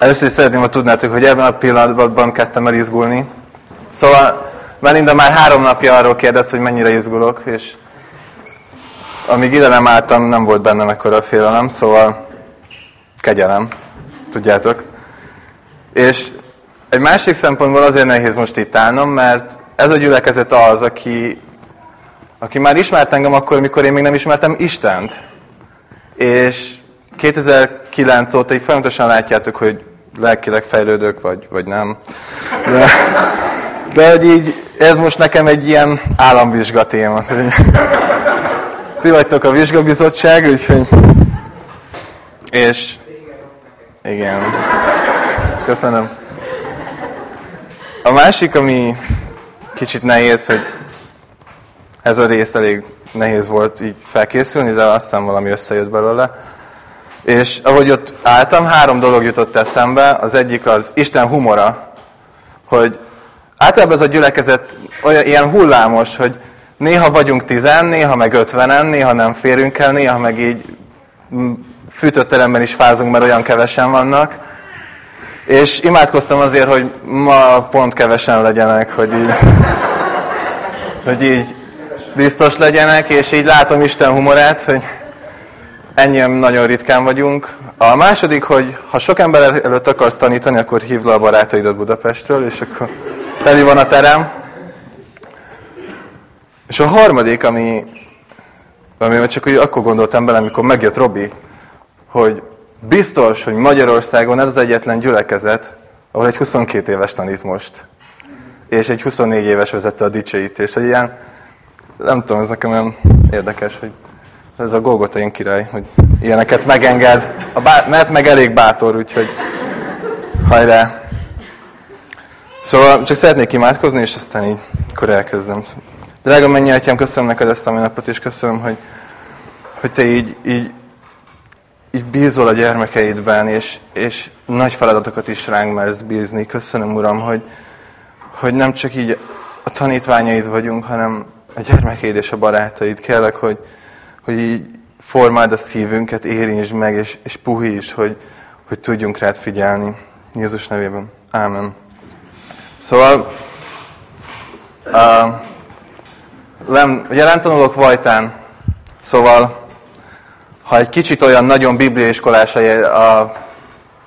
Először is szeretném, ha tudnátok, hogy ebben a pillanatban kezdtem el izgulni. Szóval Melinda már három napja arról kérdez, hogy mennyire izgulok, és amíg ide nem álltam, nem volt bennem a félelem, szóval kegyelem, tudjátok. És egy másik szempontból azért nehéz most itt állnom, mert ez a gyülekezet az, aki, aki már ismert engem akkor, amikor én még nem ismertem Istent. És 2009 óta így folyamatosan látjátok, hogy lelkileg fejlődök, vagy, vagy nem. De, de hogy így, ez most nekem egy ilyen államvizsga téma. Ti vagytok a vizsgabizottság, úgyhogy... És... Igen. Köszönöm. A másik, ami kicsit nehéz, hogy ez a rész elég nehéz volt így felkészülni, de aztán valami összejött belőle. És ahogy ott álltam, három dolog jutott eszembe. Az egyik az Isten humora, hogy általában ez a gyülekezet olyan ilyen hullámos, hogy néha vagyunk tizen, néha meg ötvenen, néha nem férünk el, néha meg így fűtött teremben is fázunk, mert olyan kevesen vannak. És imádkoztam azért, hogy ma pont kevesen legyenek, hogy így, hogy így biztos legyenek, és így látom Isten humorát, hogy ennyien nagyon ritkán vagyunk. A második, hogy ha sok ember előtt akarsz tanítani, akkor hívd le a barátaidat Budapestről, és akkor teli van a terem. És a harmadik, ami, ami csak úgy akkor gondoltam bele, amikor megjött Robi, hogy biztos, hogy Magyarországon ez az egyetlen gyülekezet, ahol egy 22 éves tanít most. És egy 24 éves vezette a dicsőítést. Hogy ilyen, nem tudom, ez nekem olyan érdekes, hogy ez a Golgotain király, hogy ilyeneket megenged. A bá- mert meg elég bátor, úgyhogy hajrá. Szóval csak szeretnék imádkozni, és aztán így akkor elkezdem. Drága mennyi atyám, köszönöm neked ezt a napot, és köszönöm, hogy, hogy te így, így, így bízol a gyermekeidben, és, és nagy feladatokat is ránk mersz bízni. Köszönöm, Uram, hogy, hogy nem csak így a tanítványaid vagyunk, hanem a gyermekeid és a barátaid. Kérlek, hogy, hogy így formáld a szívünket, érintsd meg, és, és puhíts, hogy, hogy tudjunk rád figyelni. Jézus nevében. Ámen. Szóval, uh, lem, jelen tanulok Vajtán, szóval, ha egy kicsit olyan nagyon bibliaiskolás a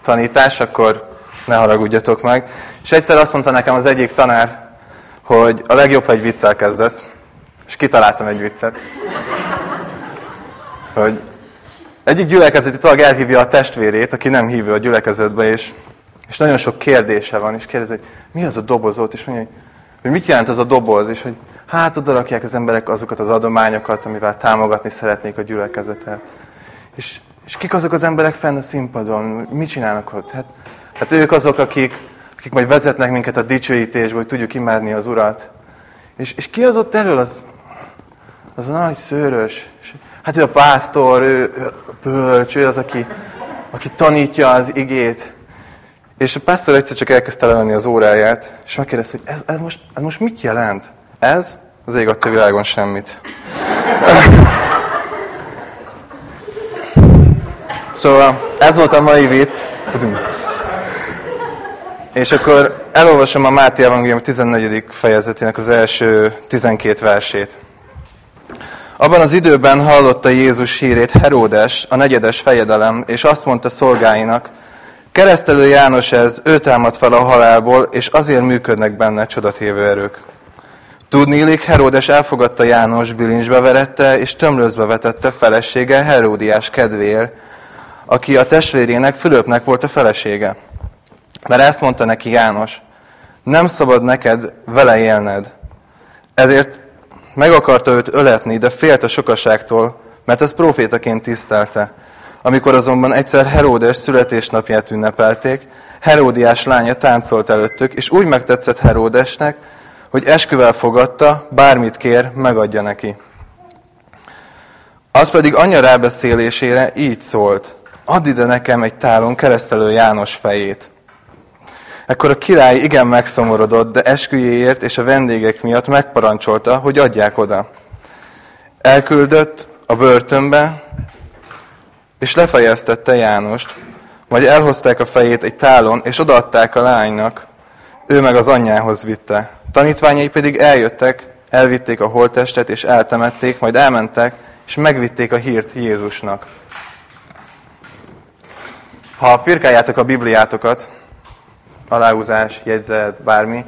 tanítás, akkor ne haragudjatok meg. És egyszer azt mondta nekem az egyik tanár, hogy a legjobb, ha egy viccel kezdesz. És kitaláltam egy viccet hogy egyik gyülekezeti tag elhívja a testvérét, aki nem hívő a gyülekezetbe, és, és nagyon sok kérdése van, és kérdezi, hogy mi az a dobozot, és mondja, hogy, hogy mit jelent ez a doboz, és hogy hát oda rakják az emberek azokat az adományokat, amivel támogatni szeretnék a gyülekezetet. És, és kik azok az emberek fenn a színpadon? Mit csinálnak ott? Hát, hát ők azok, akik, akik majd vezetnek minket a dicsőítésbe, hogy tudjuk imádni az Urat. És, és ki az ott elől? Az, az a nagy szőrös. És Hát ő a pásztor, ő, ő bölcs, ő az, aki, aki tanítja az igét. És a pásztor egyszer csak elkezdte levenni az óráját, és megkérdezte, hogy ez, ez, most, ez most mit jelent? Ez? Az ég adta világon semmit. Szóval ez volt a mai vicc. És akkor elolvasom a Máté Evangélium 14. fejezetének az első 12 versét. Abban az időben hallotta Jézus hírét Heródes, a negyedes fejedelem, és azt mondta szolgáinak, keresztelő János ez, ő támad fel a halálból, és azért működnek benne csodatévő erők. Tudnélik, Heródes elfogadta János, bilincsbe verette, és tömlőzbe vetette felesége Heródiás kedvéért, aki a testvérének, Fülöpnek volt a felesége. Mert ezt mondta neki János, nem szabad neked vele élned. Ezért meg akarta őt öletni, de félt a sokaságtól, mert ez profétaként tisztelte. Amikor azonban egyszer Heródes születésnapját ünnepelték, Heródiás lánya táncolt előttük, és úgy megtetszett Heródesnek, hogy esküvel fogadta, bármit kér, megadja neki. Az pedig anyja rábeszélésére így szólt, add ide nekem egy tálon keresztelő János fejét. Ekkor a király igen megszomorodott, de esküjéért és a vendégek miatt megparancsolta, hogy adják oda. Elküldött a börtönbe, és lefejeztette Jánost. Majd elhozták a fejét egy tálon, és odaadták a lánynak, ő meg az anyjához vitte. Tanítványai pedig eljöttek, elvitték a holttestet, és eltemették, majd elmentek, és megvitték a hírt Jézusnak. Ha firkáljátok a Bibliátokat, aláhúzás, jegyzet, bármi,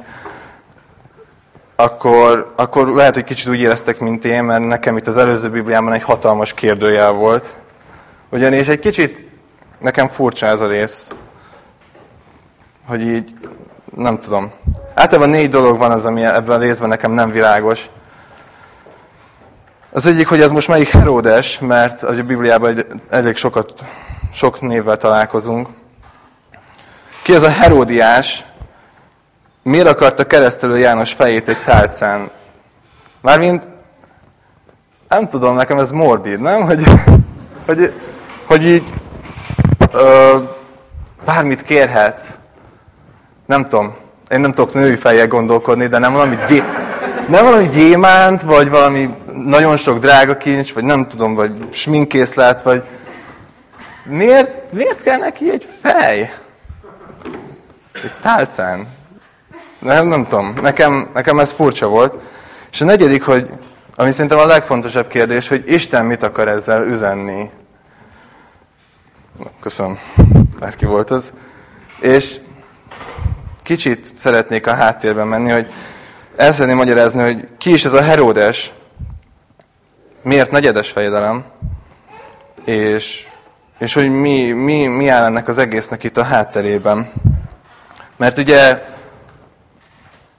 akkor, akkor lehet, hogy kicsit úgy éreztek, mint én, mert nekem itt az előző Bibliában egy hatalmas kérdőjel volt. Ugyanis egy kicsit nekem furcsa ez a rész, hogy így, nem tudom. Általában négy dolog van az, ami ebben a részben nekem nem világos. Az egyik, hogy ez most melyik Heródes, mert a Bibliában elég sokat, sok névvel találkozunk. Ki az a Heródiás? Miért akarta keresztelő János fejét egy tálcán? Mármint, nem tudom, nekem ez morbid, nem? Hogy, hogy, hogy így ö, bármit kérhetsz. Nem tudom, én nem tudok női fejjel gondolkodni, de nem valami, gyé, nem valami gyémánt, vagy valami nagyon sok drága kincs, vagy nem tudom, vagy sminkészlet, vagy miért, miért kell neki egy fej? Egy tálcán. Nem, nem tudom, nekem, nekem ez furcsa volt. És a negyedik, hogy, ami szerintem a legfontosabb kérdés, hogy Isten mit akar ezzel üzenni. Köszönöm, bárki volt az. És kicsit szeretnék a háttérben menni, hogy el szeretném magyarázni, hogy ki is ez a Heródes, miért negyedes fejedelem, és, és hogy mi, mi, mi áll ennek az egésznek itt a hátterében. Mert ugye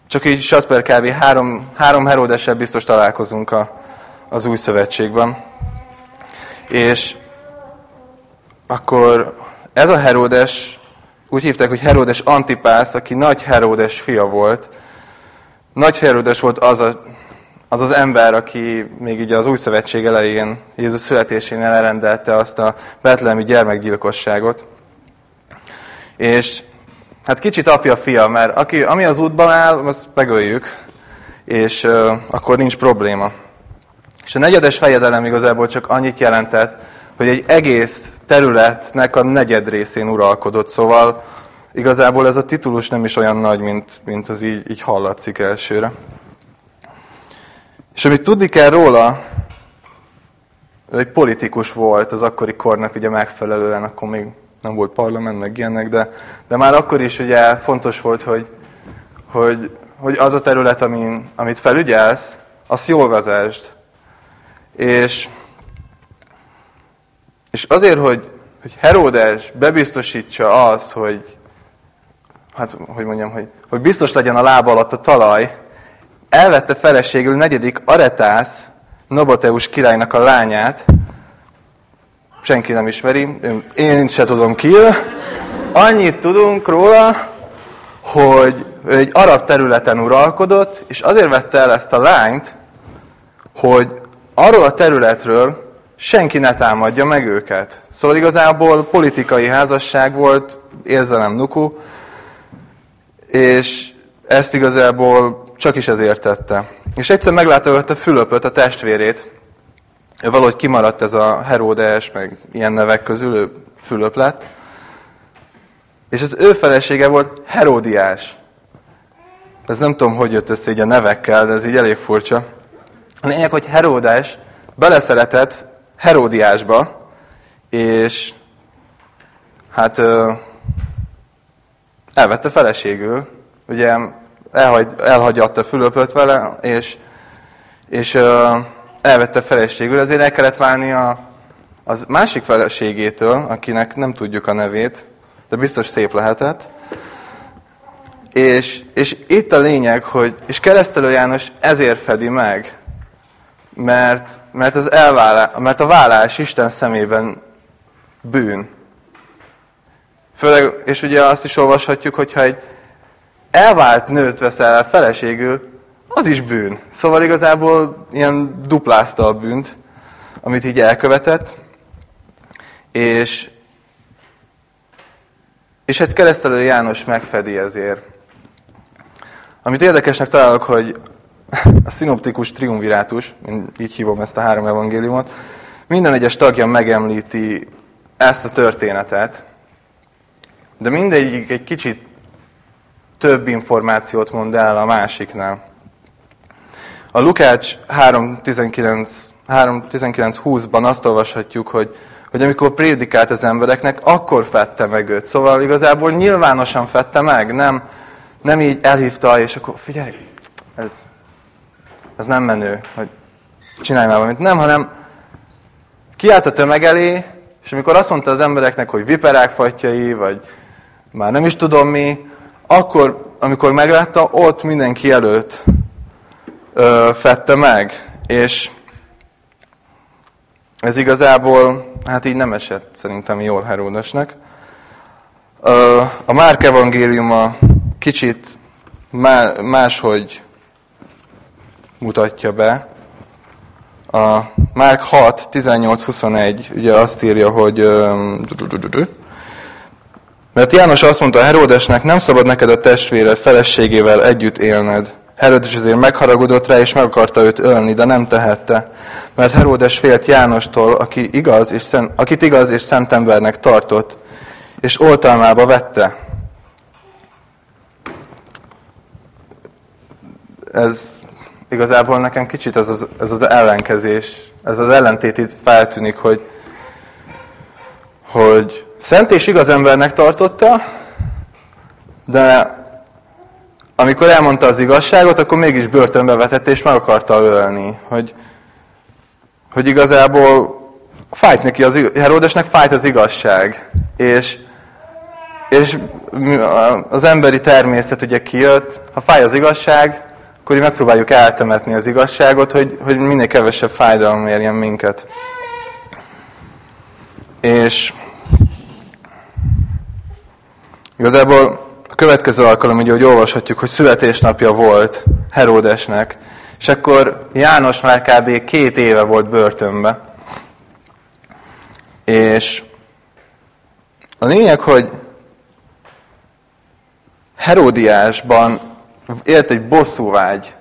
csak így Satper kb. három, három Heródessel biztos találkozunk a, az új szövetségben. És akkor ez a Heródes, úgy hívták, hogy Heródes Antipász, aki nagy Heródes fia volt. Nagy Heródes volt az, a, az az ember, aki még ugye az új szövetség elején, Jézus születésénél elrendelte azt a betlemi gyermekgyilkosságot. És hát kicsit apja-fia, mert aki, ami az útban áll, azt megöljük, és uh, akkor nincs probléma. És a negyedes fejedelem igazából csak annyit jelentett, hogy egy egész területnek a negyed részén uralkodott, szóval igazából ez a titulus nem is olyan nagy, mint, mint az így, így hallatszik elsőre. És amit tudni kell róla, egy politikus volt az akkori kornak ugye megfelelően, akkor még nem volt parlament, meg ilyenek, de, de már akkor is ugye fontos volt, hogy, hogy, hogy az a terület, amin, amit felügyelsz, azt jól vezesd. És, és azért, hogy, hogy Heródes bebiztosítsa azt, hogy, hát, hogy mondjam, hogy, hogy biztos legyen a lába alatt a talaj, elvette feleségül negyedik Aretász, Noboteus királynak a lányát, senki nem ismeri, én se tudom ki. Annyit tudunk róla, hogy ő egy arab területen uralkodott, és azért vette el ezt a lányt, hogy arról a területről senki ne támadja meg őket. Szóval igazából politikai házasság volt, érzelem nuku, és ezt igazából csak is ezért tette. És egyszer meglátogatta Fülöpöt, a testvérét, valahogy kimaradt ez a Heródes, meg ilyen nevek közül, ő Fülöp lett. És az ő felesége volt Heródiás. Ez nem tudom, hogy jött össze így a nevekkel, de ez így elég furcsa. A lényeg, hogy Heródes beleszeretett Heródiásba, és hát elvette feleségül, ugye elhagy, elhagyatta Fülöpöt vele, és, és elvette feleségül, ezért el kellett válni a, az másik feleségétől, akinek nem tudjuk a nevét, de biztos szép lehetett. És, és itt a lényeg, hogy, és keresztelő János ezért fedi meg, mert, mert, az elválás, mert a vállás Isten szemében bűn. Főleg, és ugye azt is olvashatjuk, hogyha egy elvált nőt veszel feleségül, az is bűn. Szóval igazából ilyen duplázta a bűnt, amit így elkövetett, és, és hát keresztelő János megfedi ezért. Amit érdekesnek találok, hogy a szinoptikus triumvirátus, én így hívom ezt a három evangéliumot, minden egyes tagja megemlíti ezt a történetet, de mindegyik egy kicsit több információt mond el a másiknál. A Lukács 3.19.20-ban azt olvashatjuk, hogy, hogy amikor prédikált az embereknek, akkor fette meg őt. Szóval igazából nyilvánosan fette meg, nem, nem így elhívta, és akkor figyelj, ez, ez nem menő, hogy csinálj már valamit. Nem, hanem kiállt a tömeg elé, és amikor azt mondta az embereknek, hogy viperák fatjai, vagy már nem is tudom mi, akkor, amikor meglátta, ott mindenki előtt fette meg. És ez igazából, hát így nem esett szerintem jól Heródesnek. A Márk evangéliuma kicsit máshogy mutatja be. A Márk 6, 18-21 ugye azt írja, hogy mert János azt mondta Heródesnek, nem szabad neked a testvéred feleségével együtt élned. Herodes azért megharagudott rá, és meg akarta őt ölni, de nem tehette. Mert Heródes félt Jánostól, aki igaz és szent, akit igaz és szent embernek tartott, és oltalmába vette. Ez igazából nekem kicsit ez az, ez az ellenkezés, ez az ellentét itt feltűnik, hogy, hogy szent és igaz embernek tartotta, de amikor elmondta az igazságot, akkor mégis börtönbe vetette, és meg akarta ölni. Hogy, hogy igazából fájt neki, az, Heródesnek fájt az igazság. És, és az emberi természet ugye kijött, ha fáj az igazság, akkor megpróbáljuk eltemetni az igazságot, hogy, hogy minél kevesebb fájdalom érjen minket. És igazából következő alkalom, ugye, hogy olvashatjuk, hogy születésnapja volt Heródesnek, és akkor János már kb. két éve volt börtönbe. És a lényeg, hogy Heródiásban élt egy bosszúvágy,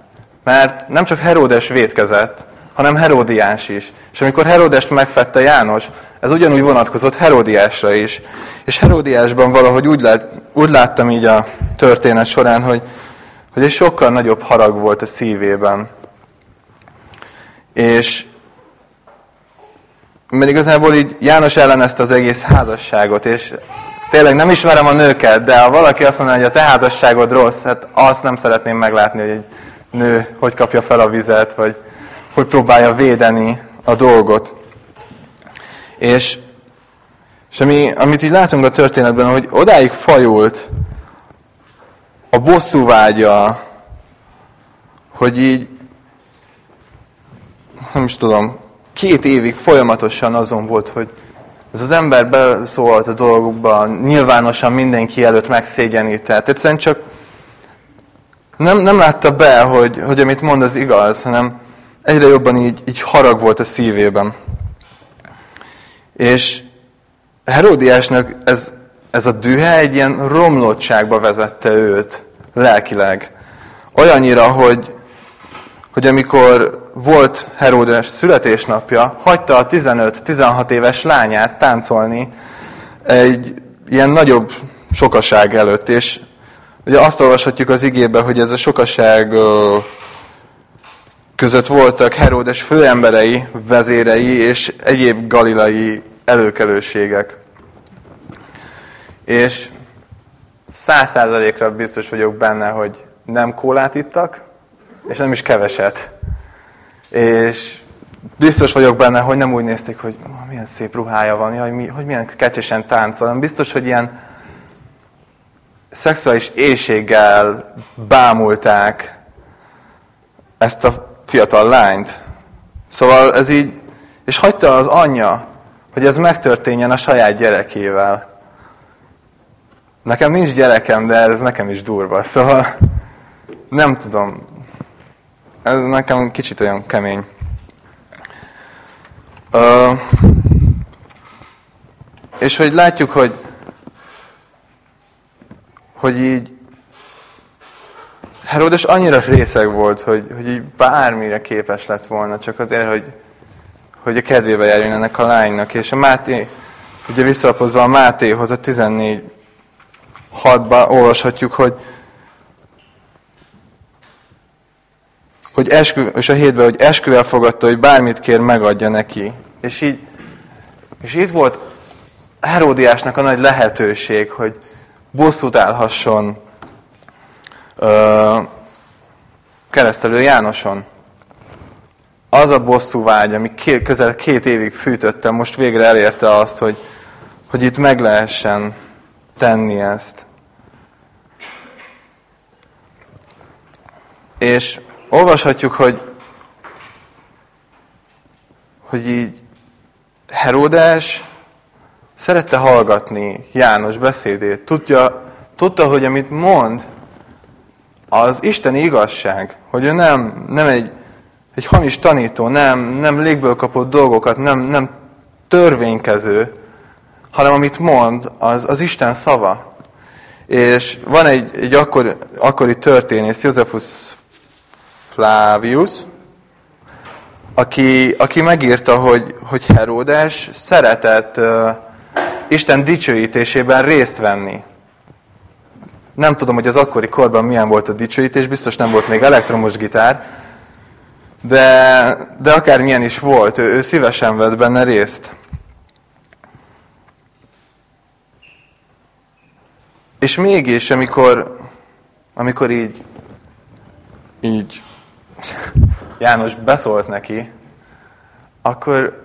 mert nem csak Heródes vétkezett, hanem Heródiás is. És amikor Heródest megfette János, ez ugyanúgy vonatkozott Heródiásra is. És Heródiásban valahogy úgy, lát, úgy láttam így a történet során, hogy, hogy egy sokkal nagyobb harag volt a szívében. És mert igazából így János ellenezte az egész házasságot, és tényleg nem ismerem a nőket, de ha valaki azt mondja, hogy a te házasságod rossz, hát azt nem szeretném meglátni, hogy egy nő hogy kapja fel a vizet, vagy hogy próbálja védeni a dolgot. És, és ami, amit így látunk a történetben, hogy odáig fajult a bosszú vágya, hogy így, nem is tudom, két évig folyamatosan azon volt, hogy ez az ember beszólt a dolgokba, nyilvánosan mindenki előtt megszégyenített. Egyszerűen csak nem, nem látta be, hogy, hogy amit mond az igaz, hanem egyre jobban így, így harag volt a szívében. És Heródiásnak ez, ez a dühe egy ilyen romlottságba vezette őt lelkileg. Olyannyira, hogy, hogy amikor volt Heródes születésnapja, hagyta a 15-16 éves lányát táncolni egy ilyen nagyobb sokaság előtt, és ugye azt olvashatjuk az igében, hogy ez a sokaság között voltak Heródes főemberei, vezérei és egyéb galilai előkelőségek. És száz százalékra biztos vagyok benne, hogy nem kólát ittak, és nem is keveset. És biztos vagyok benne, hogy nem úgy nézték, hogy oh, milyen szép ruhája van, mi, hogy milyen kecsesen táncol, hanem biztos, hogy ilyen szexuális éjséggel bámulták ezt a fiatal lányt. Szóval ez így, és hagyta az anyja, hogy ez megtörténjen a saját gyerekével. Nekem nincs gyerekem, de ez nekem is durva. Szóval nem tudom. Ez nekem kicsit olyan kemény. Uh, és hogy látjuk, hogy hogy így Herodes annyira részeg volt, hogy, hogy így bármire képes lett volna, csak azért, hogy, hogy a kedvébe járjon ennek a lánynak. És a Máté, ugye visszalapozva a Mátéhoz, a 14 6-ban olvashatjuk, hogy hogy eskü, és a hétben, hogy esküvel fogadta, hogy bármit kér, megadja neki. És így, és itt volt Heródiásnak a nagy lehetőség, hogy bosszút állhasson keresztelő Jánoson. Az a bosszú vágy, ami két, közel két évig fűtötte, most végre elérte azt, hogy, hogy itt meg lehessen tenni ezt. És olvashatjuk, hogy, hogy így Heródás szerette hallgatni János beszédét. Tudja, tudta, hogy amit mond, az isteni igazság, hogy ő nem, nem egy, egy hamis tanító, nem, nem légből kapott dolgokat, nem, nem törvénykező, hanem amit mond, az, az Isten szava. És van egy, egy akkori, akkori történész, Józsefus Flavius, aki, aki megírta, hogy, hogy Heródes szeretett uh, Isten dicsőítésében részt venni. Nem tudom, hogy az akkori korban milyen volt a dicsőítés, biztos nem volt még elektromos gitár, de, de akármilyen is volt, ő, ő szívesen vett benne részt. És mégis, amikor, amikor így, így János beszólt neki, akkor,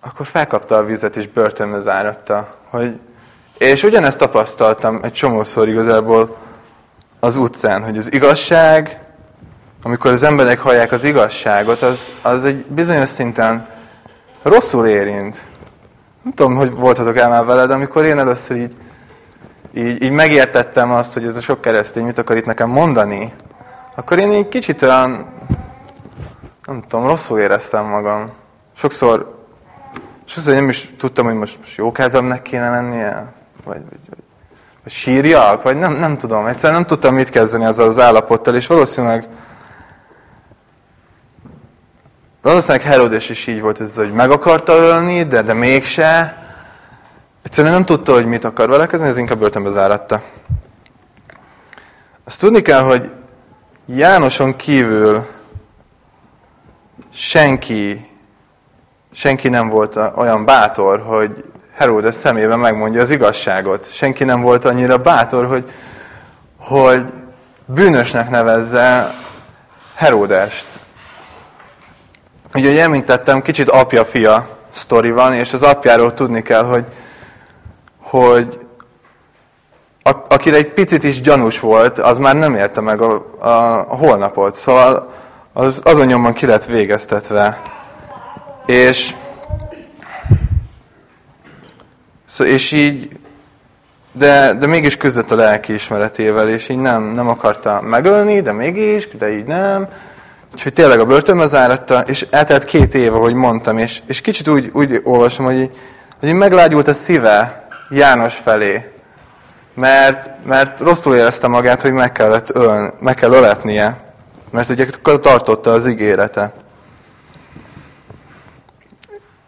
akkor felkapta a vizet és börtönbe záratta. Hogy, és ugyanezt tapasztaltam egy csomószor igazából az utcán, hogy az igazság, amikor az emberek hallják az igazságot, az, az egy bizonyos szinten rosszul érint. Nem tudom, hogy voltatok el már veled, amikor én először így, így, így megértettem azt, hogy ez a sok keresztény mit akar itt nekem mondani, akkor én egy kicsit olyan, nem tudom, rosszul éreztem magam. Sokszor, sokszor nem is tudtam, hogy most, most jókedvemnek kéne lennie, vagy, vagy, vagy, vagy sírjak, vagy nem, nem tudom. Egyszerűen nem tudtam mit kezdeni azzal az állapottal, és valószínűleg valószínűleg Herodes is így volt, ez, hogy meg akarta ölni, de, de mégse. Egyszerűen nem tudta, hogy mit akar vele kezdeni, ez inkább börtönbe záratta. Azt tudni kell, hogy Jánoson kívül senki, senki nem volt olyan bátor, hogy Heródes szemében megmondja az igazságot. Senki nem volt annyira bátor, hogy, hogy bűnösnek nevezze Heródest. Ugye, hogy említettem, kicsit apja-fia sztori van, és az apjáról tudni kell, hogy, hogy akire egy picit is gyanús volt, az már nem élte meg a, a, a holnapot. Szóval az azon nyomban ki lett végeztetve. És, szó, és így, de, de mégis küzdött a lelki ismeretével, és így nem, nem akarta megölni, de mégis, de így nem. Úgyhogy tényleg a börtönbe záratta, és eltelt két év, ahogy mondtam, és, és kicsit úgy, úgy olvasom, hogy, hogy meglágyult a szíve János felé mert, mert rosszul érezte magát, hogy meg, kellett ölni, meg kell öletnie, mert ugye tartotta az ígérete.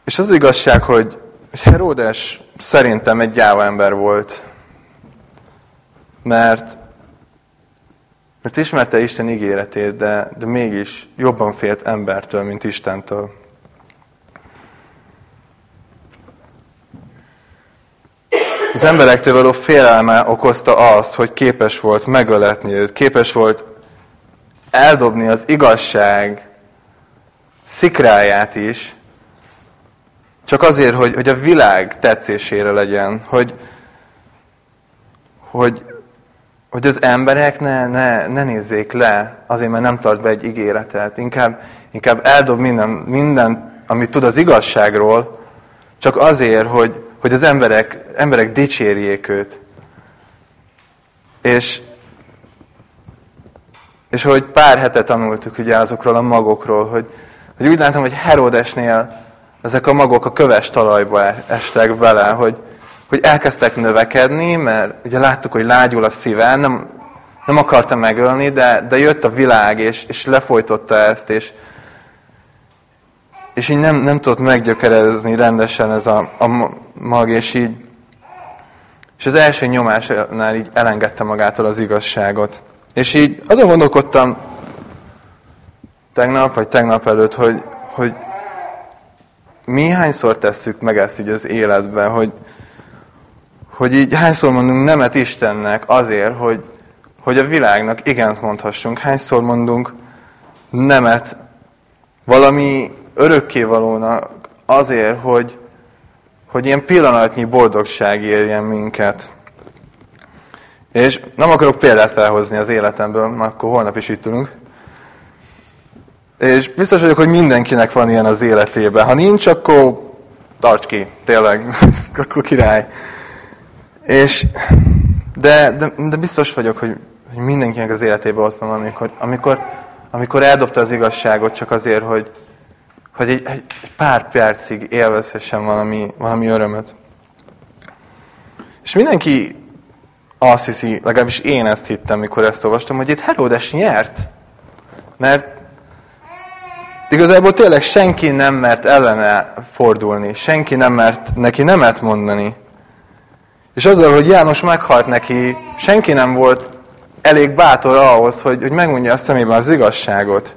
És az, az igazság, hogy Heródes szerintem egy gyáva ember volt, mert, mert ismerte Isten ígéretét, de, de mégis jobban félt embertől, mint Istentől. Az emberektől való félelme okozta azt, hogy képes volt megöletni őt, képes volt eldobni az igazság szikráját is, csak azért, hogy, hogy a világ tetszésére legyen, hogy, hogy, hogy az emberek ne, ne, ne nézzék le, azért, mert nem tart be egy ígéretet. Inkább, inkább eldob minden, minden, amit tud az igazságról, csak azért, hogy, hogy az emberek, emberek dicsérjék őt. És, és hogy pár hete tanultuk ugye azokról a magokról, hogy, hogy úgy látom, hogy Herodesnél ezek a magok a köves talajba estek bele, hogy, hogy elkezdtek növekedni, mert ugye láttuk, hogy lágyul a szíve, nem, nem akarta megölni, de, de jött a világ, és, és lefolytotta ezt, és, és így nem, nem tudott meggyökerezni rendesen ez a, a mag, és így, És az első nyomásnál így elengedte magától az igazságot. És így azon gondolkodtam tegnap, vagy tegnap előtt, hogy, hogy mi hányszor tesszük meg ezt így az életben, hogy, hogy így hányszor mondunk nemet Istennek azért, hogy, hogy a világnak igent mondhassunk. Hányszor mondunk nemet valami örökkévalónak azért, hogy, hogy ilyen pillanatnyi boldogság érjen minket. És nem akarok példát felhozni az életemből, mert akkor holnap is itt ülünk. És biztos vagyok, hogy mindenkinek van ilyen az életében. Ha nincs, akkor tarts ki, tényleg, akkor király. És, de, de, de biztos vagyok, hogy, hogy mindenkinek az életében ott van, amikor, amikor, amikor eldobta az igazságot csak azért, hogy, hogy egy, egy pár percig élvezhessen valami, valami örömöt. És mindenki azt hiszi, legalábbis én ezt hittem, mikor ezt olvastam, hogy itt Herodes nyert. Mert igazából tényleg senki nem mert ellene fordulni, senki nem mert neki nemet mondani. És azzal, hogy János meghalt neki, senki nem volt elég bátor ahhoz, hogy, hogy megmondja a szemében az igazságot.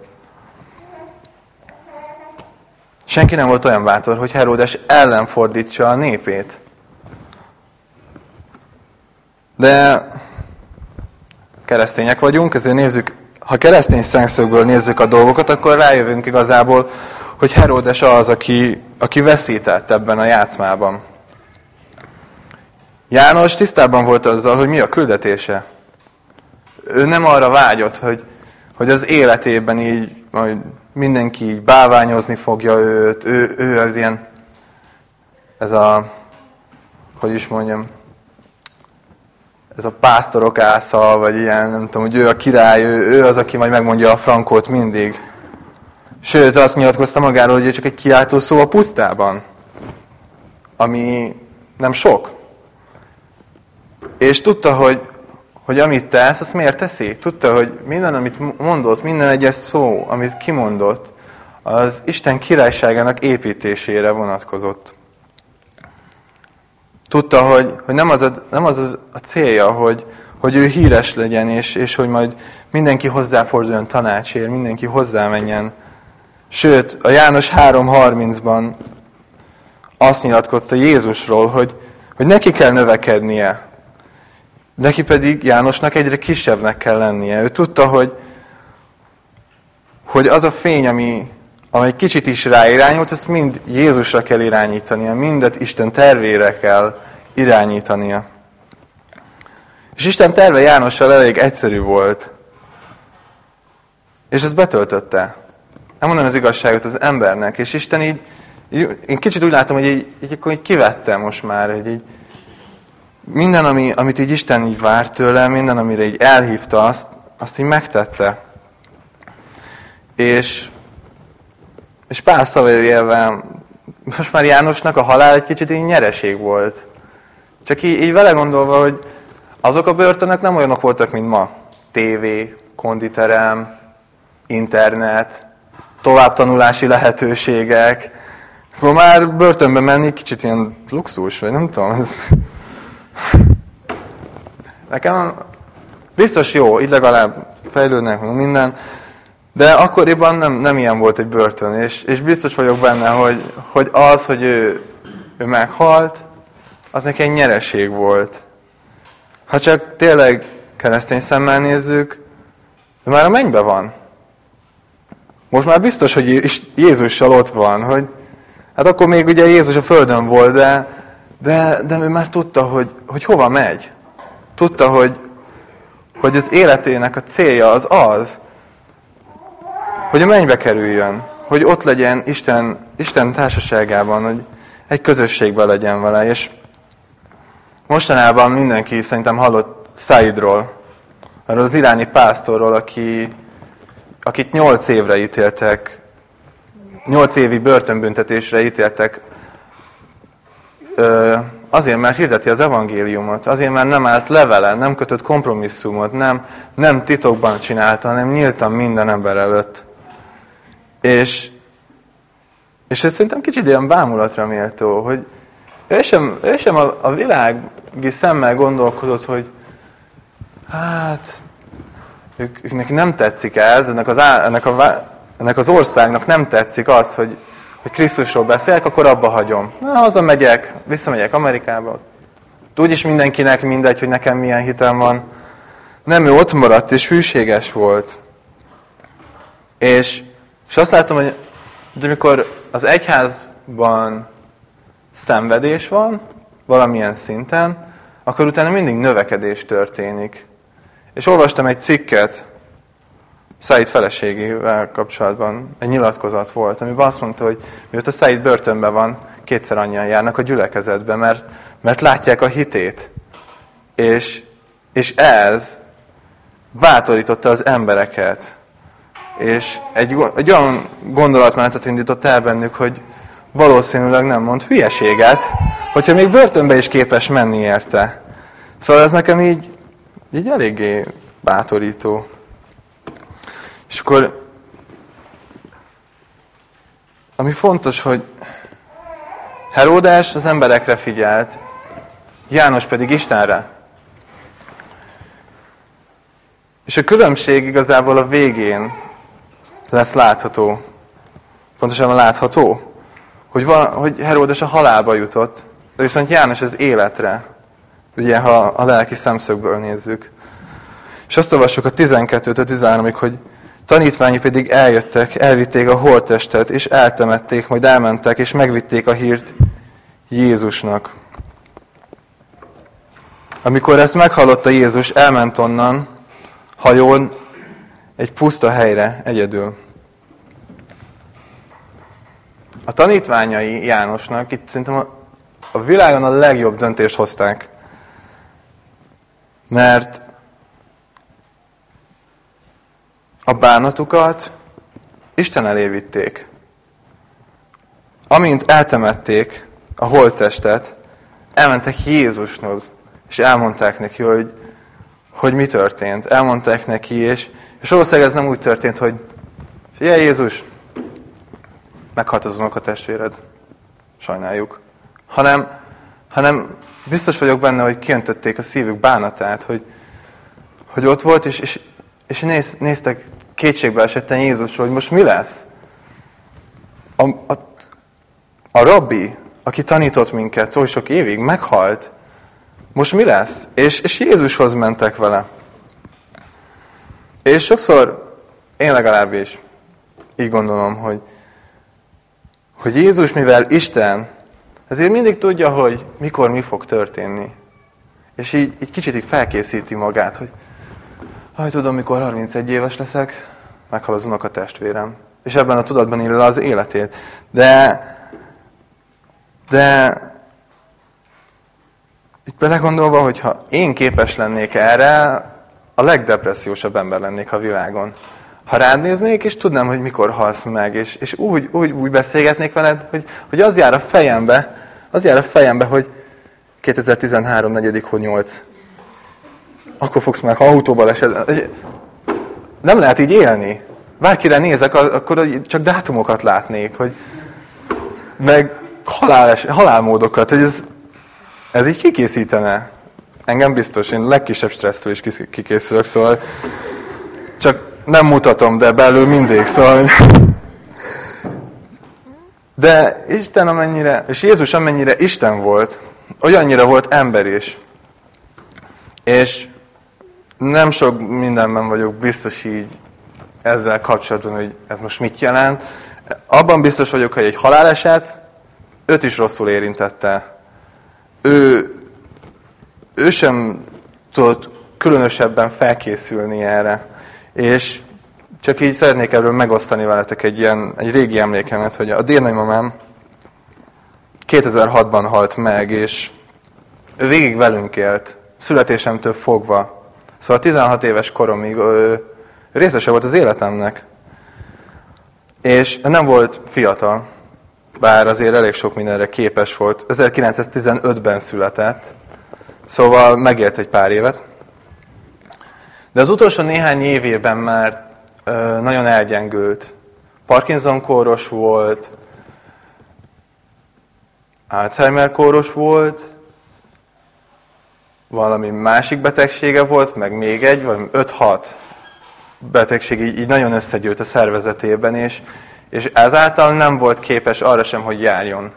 Senki nem volt olyan bátor, hogy Heródes ellenfordítsa a népét. De keresztények vagyunk, ezért nézzük, ha keresztény szemszögből nézzük a dolgokat, akkor rájövünk igazából, hogy Heródes az, aki, aki veszített ebben a játszmában. János tisztában volt azzal, hogy mi a küldetése. Ő nem arra vágyott, hogy, hogy az életében így majd mindenki így báványozni fogja őt, ő, ő az ilyen, ez a, hogy is mondjam, ez a pásztorok ásza, vagy ilyen, nem tudom, hogy ő a király, ő, ő az, aki majd megmondja a frankot mindig. Sőt, azt nyilatkozta magáról, hogy ő csak egy kiáltó szó a pusztában, ami nem sok. És tudta, hogy, hogy amit tesz, azt miért teszi? Tudta, hogy minden, amit mondott, minden egyes szó, amit kimondott, az Isten királyságának építésére vonatkozott. Tudta, hogy, hogy nem, az a, nem az a célja, hogy, hogy ő híres legyen, és, és hogy majd mindenki hozzáforduljon tanácsért, mindenki hozzámenjen. Sőt, a János 3.30-ban azt nyilatkozta Jézusról, hogy, hogy neki kell növekednie, Neki pedig Jánosnak egyre kisebbnek kell lennie. Ő tudta, hogy, hogy az a fény, ami, amely kicsit is ráirányult, azt mind Jézusra kell irányítania, mindet Isten tervére kell irányítania. És Isten terve Jánossal elég egyszerű volt. És ez betöltötte. Nem mondom az igazságot az embernek. És Isten így, így én kicsit úgy látom, hogy így, így, akkor így kivette most már, hogy így, minden, ami, amit így Isten így várt tőle, minden, amire így elhívta azt, azt így megtette. És, és pár szavérjelvel, most már Jánosnak a halál egy kicsit így nyereség volt. Csak így, így vele gondolva, hogy azok a börtönök nem olyanok voltak, mint ma. TV, konditerem, internet, továbbtanulási lehetőségek. Akkor már börtönbe menni kicsit ilyen luxus, vagy nem tudom. Ez Nekem biztos jó, így legalább fejlődnek minden, de akkoriban nem, nem ilyen volt egy börtön, és, és biztos vagyok benne, hogy, hogy az, hogy ő, ő meghalt, az neki egy nyereség volt. Ha csak tényleg keresztény szemmel nézzük, ő már a mennybe van. Most már biztos, hogy Jézussal ott van, hogy hát akkor még ugye Jézus a földön volt, de, de, de ő már tudta, hogy, hogy hova megy. Tudta, hogy, hogy az életének a célja az az, hogy a mennybe kerüljön, hogy ott legyen Isten, Isten társaságában, hogy egy közösségben legyen vele. És mostanában mindenki szerintem hallott Saidról, arról az iráni pásztorról, aki, akit nyolc évre ítéltek, nyolc évi börtönbüntetésre ítéltek azért, mert hirdeti az evangéliumot, azért, mert nem állt levele, nem kötött kompromisszumot, nem, nem titokban csinálta, hanem nyíltan minden ember előtt. És, és ez szerintem kicsit ilyen bámulatra méltó, hogy ő sem, ő sem a, a világ szemmel gondolkodott, hogy hát ők, ők neki nem tetszik ez, ennek az, ennek, a, ennek az országnak nem tetszik az, hogy, hogy Krisztusról beszélek, akkor abba hagyom. Na, hazamegyek, visszamegyek Amerikába. Úgyis mindenkinek mindegy, hogy nekem milyen hitem van. Nem, ő ott maradt, és hűséges volt. És, és azt látom, hogy, hogy amikor az egyházban szenvedés van, valamilyen szinten, akkor utána mindig növekedés történik. És olvastam egy cikket Said feleségével kapcsolatban, egy nyilatkozat volt, amiben azt mondta, hogy mióta Said börtönben van, kétszer annyian járnak a gyülekezetbe, mert, mert látják a hitét. És, és ez bátorította az embereket. És egy, egy olyan gondolatmenetet indított el bennük, hogy valószínűleg nem mond hülyeséget, hogyha még börtönbe is képes menni érte. Szóval ez nekem így, így eléggé bátorító. És akkor, ami fontos, hogy Heródás az emberekre figyelt, János pedig Istenre. És a különbség igazából a végén lesz látható. Pontosan látható, hogy, van, hogy Heródes a halálba jutott, de viszont János az életre. Ugye, ha a lelki szemszögből nézzük. És azt olvassuk a 12-től 13-ig, hogy tanítványi pedig eljöttek, elvitték a holttestet, és eltemették, majd elmentek, és megvitték a hírt Jézusnak. Amikor ezt meghallotta Jézus, elment onnan, hajón, egy puszta helyre, egyedül. A tanítványai Jánosnak itt szerintem a, a világon a legjobb döntést hozták. Mert a bánatukat Isten elé. Amint eltemették a holttestet, elmentek Jézushoz, és elmondták neki, hogy, hogy mi történt. Elmondták neki, és, és valószínűleg ez nem úgy történt, hogy figyelj Jézus, meghalt az a testvéred, sajnáljuk. Hanem, hanem biztos vagyok benne, hogy kiöntötték a szívük bánatát, hogy, hogy ott volt, és, és, és néz, néztek kétségbe esetten Jézusról, hogy most mi lesz? A, a, a rabbi, aki tanított minket oly sok évig, meghalt. Most mi lesz? És, és Jézushoz mentek vele. És sokszor, én legalábbis így gondolom, hogy, hogy Jézus, mivel Isten, ezért mindig tudja, hogy mikor mi fog történni. És így, így kicsit így felkészíti magát, hogy ha tudom, mikor 31 éves leszek, meghal az unoka testvérem. És ebben a tudatban él az életét. De, de itt belegondolva, hogyha én képes lennék erre, a legdepressziósabb ember lennék a világon. Ha rád néznék, és tudnám, hogy mikor halsz meg, és, és úgy, úgy, úgy beszélgetnék veled, hogy, hogy az jár a fejembe, az jár a fejembe, hogy 2013. 4. hó 8. Akkor fogsz meg, ha autóba lesed. Nem lehet így élni. Bárkire nézek, akkor csak dátumokat látnék, hogy meg halál, halálmódokat, hogy ez, ez így kikészítene. Engem biztos, én legkisebb stressztől is kikészülök, szóval csak nem mutatom, de belül mindig, szóval... De Isten amennyire, és Jézus amennyire Isten volt, olyannyira volt ember is. És nem sok mindenben vagyok biztos így ezzel kapcsolatban, hogy ez most mit jelent. Abban biztos vagyok, hogy egy haláleset őt is rosszul érintette. Ő, ő sem tudott különösebben felkészülni erre. És csak így szeretnék erről megosztani veletek egy ilyen egy régi emlékemet, hogy a dénaimamám 2006-ban halt meg, és ő végig velünk élt, születésemtől fogva. Szóval 16 éves koromig ő részese volt az életemnek. És nem volt fiatal, bár azért elég sok mindenre képes volt. 1915-ben született, szóval megélt egy pár évet. De az utolsó néhány évében már ö, nagyon elgyengült. Parkinson kóros volt, Alzheimer kóros volt, valami másik betegsége volt, meg még egy, vagy 5-6 betegség így, így nagyon összegyűlt a szervezetében, és, és ezáltal nem volt képes arra sem, hogy járjon.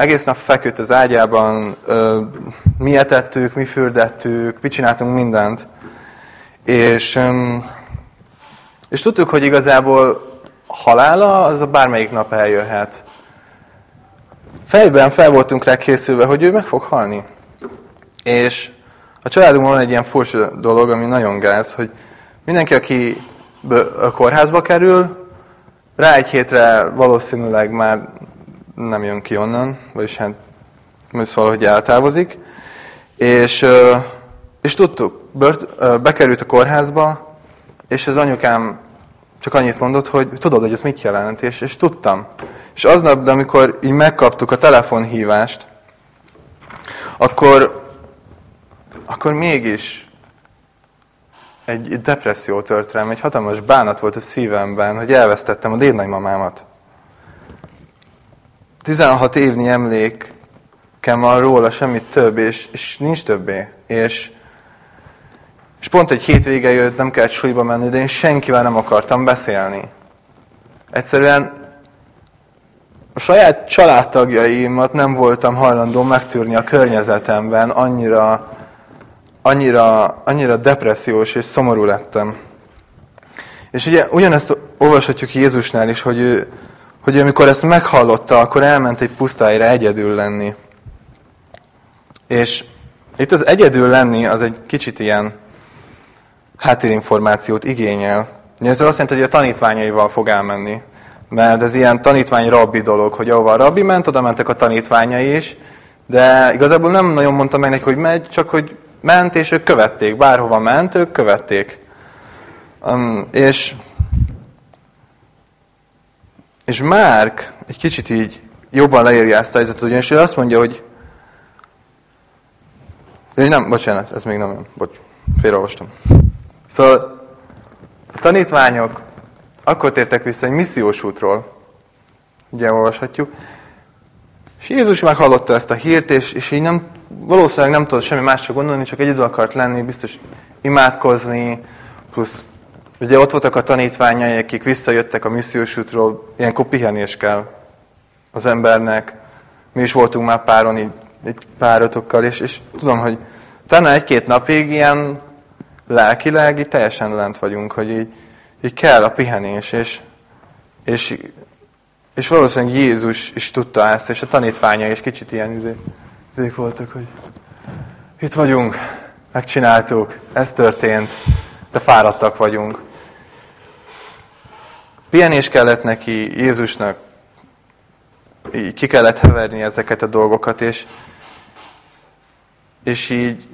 Egész nap feküdt az ágyában, mi etettük, mi fürdettük, mi csináltunk mindent. És, és tudtuk, hogy igazából halála az a bármelyik nap eljöhet. Fejben fel voltunk rá készülve, hogy ő meg fog halni. És a családunkban van egy ilyen furcsa dolog, ami nagyon gáz, hogy mindenki, aki a kórházba kerül, rá egy hétre valószínűleg már nem jön ki onnan, vagyis hát szóval, hogy eltávozik. És, és tudtuk, bört, bekerült a kórházba, és az anyukám csak annyit mondott, hogy tudod, hogy ez mit jelent, és, és tudtam. És aznap, de amikor így megkaptuk a telefonhívást, akkor, akkor mégis egy depresszió tört rám, egy hatalmas bánat volt a szívemben, hogy elvesztettem a dédnagymamámat. 16 évnyi emlékem van róla, semmit több, és, és nincs többé. És, és pont egy hétvége jött, nem kellett súlyba menni, de én senkivel nem akartam beszélni. Egyszerűen a saját családtagjaimat nem voltam hajlandó megtűrni a környezetemben, annyira, annyira, annyira depressziós és szomorú lettem. És ugye ugyanezt olvashatjuk Jézusnál is, hogy ő, hogy amikor ezt meghallotta, akkor elment egy pusztáira egyedül lenni. És itt az egyedül lenni az egy kicsit ilyen háttérinformációt igényel. Ez azt jelenti, hogy a tanítványaival fog elmenni. Mert ez ilyen tanítvány-rabbi dolog, hogy ahova a rabbi ment, oda mentek a tanítványai is, de igazából nem nagyon mondta meg neki, hogy megy, csak hogy ment, és ők követték. Bárhova ment, ők követték. Um, és, és Márk egy kicsit így jobban leírja ezt a helyzetet, ugyanis ő azt mondja, hogy nem, bocsánat, ez még nem olyan. Bocs, félreolvastam. Szóval a tanítványok akkor tértek vissza egy missziós útról, ugye olvashatjuk, és Jézus meghallotta ezt a hírt, és, és így nem, valószínűleg nem tudott semmi másra gondolni, csak egyedül akart lenni, biztos imádkozni, plusz ugye ott voltak a tanítványai, akik visszajöttek a missziós útról, ilyenkor pihenés kell az embernek. Mi is voltunk már páron, így, egy párotokkal, és, és tudom, hogy talán egy-két napig ilyen lelkileg így teljesen lent vagyunk, hogy így, így kell a pihenés, és, és, és valószínűleg Jézus is tudta ezt, és a tanítványa is kicsit ilyen izé, izék voltak, hogy itt vagyunk, megcsináltuk, ez történt, de fáradtak vagyunk. Pihenés kellett neki, Jézusnak így ki kellett heverni ezeket a dolgokat, és, és így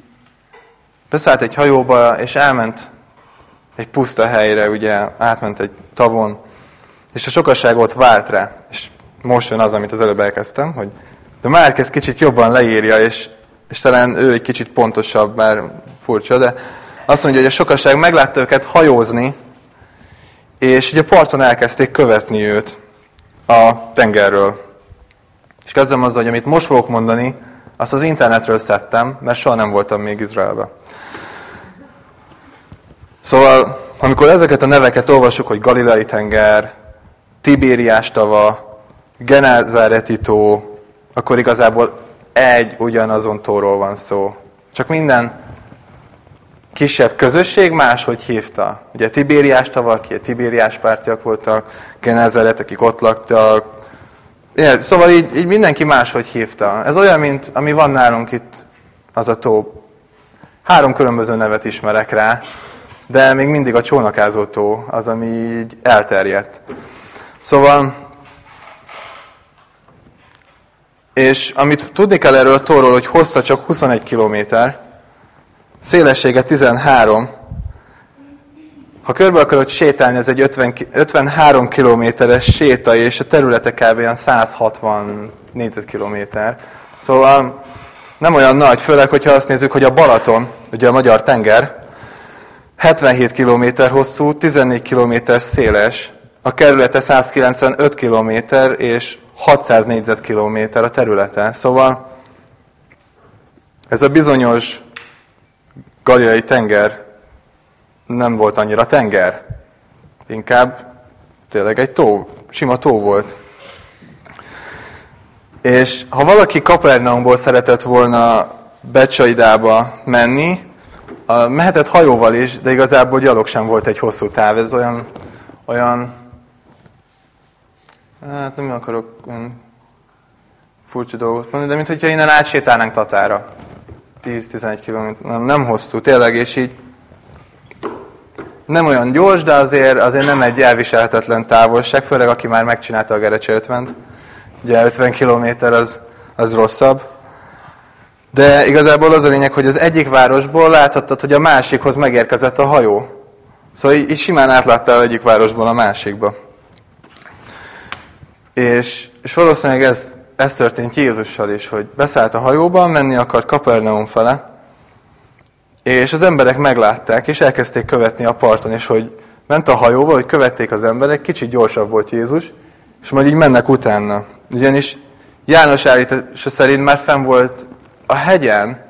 beszállt egy hajóba, és elment egy puszta helyre, ugye átment egy tavon, és a sokaság ott várt rá. És most jön az, amit az előbb elkezdtem, hogy de már kezd kicsit jobban leírja, és, és talán ő egy kicsit pontosabb, bár furcsa, de azt mondja, hogy a sokaság meglátta őket hajózni, és ugye parton elkezdték követni őt a tengerről. És kezdem azzal, hogy amit most fogok mondani, azt az internetről szedtem, mert soha nem voltam még Izraelben. Szóval, amikor ezeket a neveket olvasjuk, hogy Galilei tenger, Tibériás tava, Genázáreti tó, akkor igazából egy ugyanazon tóról van szó. Csak minden kisebb közösség máshogy hívta. Ugye Tibériás tava, aki a Tibériás pártiak voltak, Genázaret, akik ott laktak. Szóval így, így mindenki máshogy hívta. Ez olyan, mint ami van nálunk itt, az a tó. Három különböző nevet ismerek rá de még mindig a csónakázó tó az, ami így elterjedt. Szóval, és amit tudni kell erről a tóról, hogy hossza csak 21 kilométer, szélessége 13, ha körbe akarod sétálni, ez egy 50, 53 kilométeres séta, és a területe kb. 160 négyzetkilométer. Szóval nem olyan nagy, főleg, hogyha azt nézzük, hogy a Balaton, ugye a magyar tenger, 77 km hosszú, 14 km széles, a kerülete 195 km és 600 négyzetkilométer a területe. Szóval Ez a bizonyos Galileai tenger nem volt annyira tenger, inkább tényleg egy tó, sima tó volt. És ha valaki Kapernaumból szeretett volna Becsaidába menni, mehetett hajóval is, de igazából gyalog sem volt egy hosszú táv. Ez olyan, olyan hát nem akarok olyan furcsa dolgot mondani, de mint hogyha innen átsétálnánk Tatára. 10-11 km, nem, nem hosszú, tényleg, és így nem olyan gyors, de azért, azért nem egy elviselhetetlen távolság, főleg aki már megcsinálta a Gerecse 50 Ugye 50 km az, az rosszabb. De igazából az a lényeg, hogy az egyik városból láthattad, hogy a másikhoz megérkezett a hajó. Szóval így, így simán átláttál egyik városból a másikba. És, és valószínűleg ez, ez történt Jézussal is, hogy beszállt a hajóba, menni akart Kapernaum fele, és az emberek meglátták, és elkezdték követni a parton, és hogy ment a hajóval, hogy követték az emberek, kicsit gyorsabb volt Jézus, és majd így mennek utána. Ugyanis János állítása szerint már fenn volt a hegyen,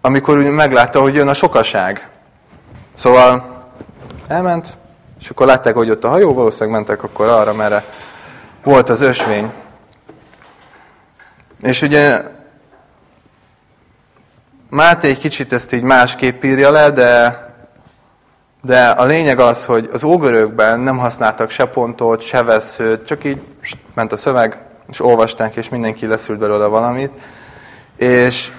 amikor úgy meglátta, hogy jön a sokaság. Szóval elment, és akkor látták, hogy ott a hajó, valószínűleg mentek akkor arra, merre volt az ösvény. És ugye Máté egy kicsit ezt így másképp írja le, de, de a lényeg az, hogy az ógörökben nem használtak se pontot, se veszőt, csak így ment a szöveg, és olvasták, és mindenki leszült belőle valamit. És,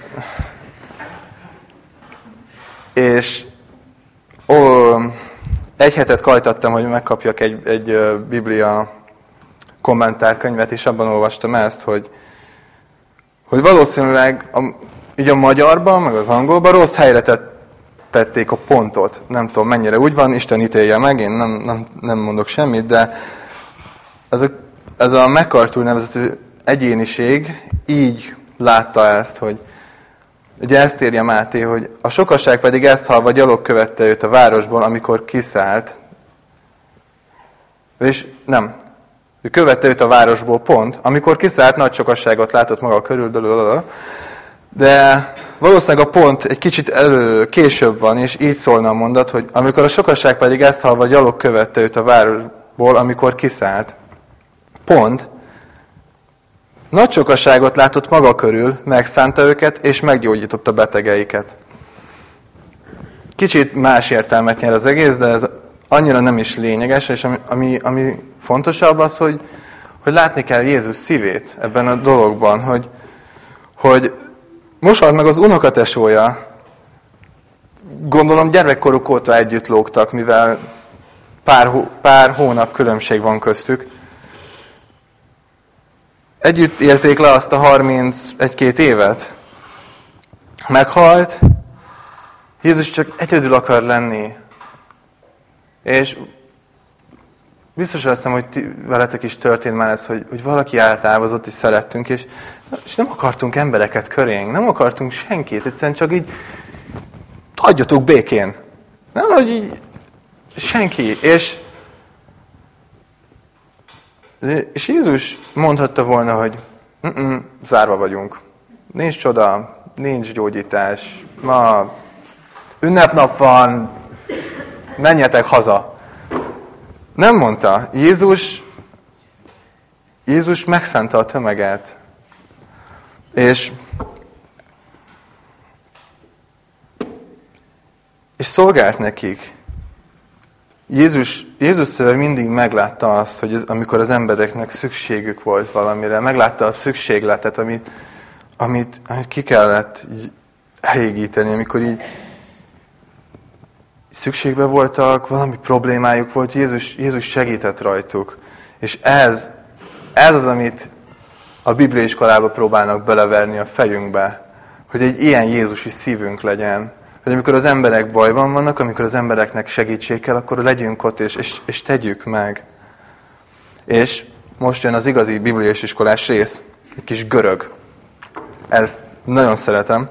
és ó, egy hetet kajtattam, hogy megkapjak egy, egy Biblia kommentárkönyvet, és abban olvastam ezt, hogy, hogy valószínűleg a, így a magyarban, meg az angolban rossz helyre tették a pontot. Nem tudom, mennyire úgy van, Isten ítélje meg, én nem, nem, nem mondok semmit, de ez a, ez a MacArthur nevezetű egyéniség így látta ezt, hogy ugye ezt írja Máté, hogy a sokaság pedig ezt halva gyalog követte őt a városból, amikor kiszállt, és nem, ő követte őt a városból pont, amikor kiszállt, nagy sokasságot látott maga körül, de valószínűleg a pont egy kicsit elő, később van, és így szólna a mondat, hogy amikor a sokasság pedig ezt halva gyalog követte őt a városból, amikor kiszállt. Pont, nagy sokasságot látott maga körül, megszánta őket, és meggyógyította betegeiket. Kicsit más értelmet nyer az egész, de ez annyira nem is lényeges, és ami, ami, ami fontosabb az, hogy, hogy látni kell Jézus szívét ebben a dologban, hogy, hogy most meg az unokatesója, gondolom gyermekkoruk óta együtt lógtak, mivel pár, pár hónap különbség van köztük. Együtt élték le azt a 31-2 évet. Meghalt, Jézus csak egyedül akar lenni. És biztos leszem, hogy ti, veletek is történt már ez, hogy, hogy valaki eltávozott, és szerettünk, és, és nem akartunk embereket körénk, nem akartunk senkit, egyszerűen csak így hagyjatok békén. Nem, hogy így senki. És, és Jézus mondhatta volna, hogy N -n, zárva vagyunk. Nincs csoda, nincs gyógyítás, ma ünnepnap van, menjetek haza. Nem mondta. Jézus, Jézus megszánta a tömeget. És, és szolgált nekik. Jézus, Jézus mindig meglátta azt, hogy az, amikor az embereknek szükségük volt valamire, meglátta a szükségletet, amit, amit, amit ki kellett elégíteni, amikor így szükségbe voltak, valami problémájuk volt, Jézus, Jézus segített rajtuk. És ez, ez az, amit a Biblia iskolába próbálnak beleverni a fejünkbe, hogy egy ilyen Jézusi szívünk legyen. Hogy amikor az emberek bajban vannak, amikor az embereknek segítség kell, akkor legyünk ott, és, és, és tegyük meg. És most jön az igazi bibliai iskolás rész, egy kis görög. Ez nagyon szeretem.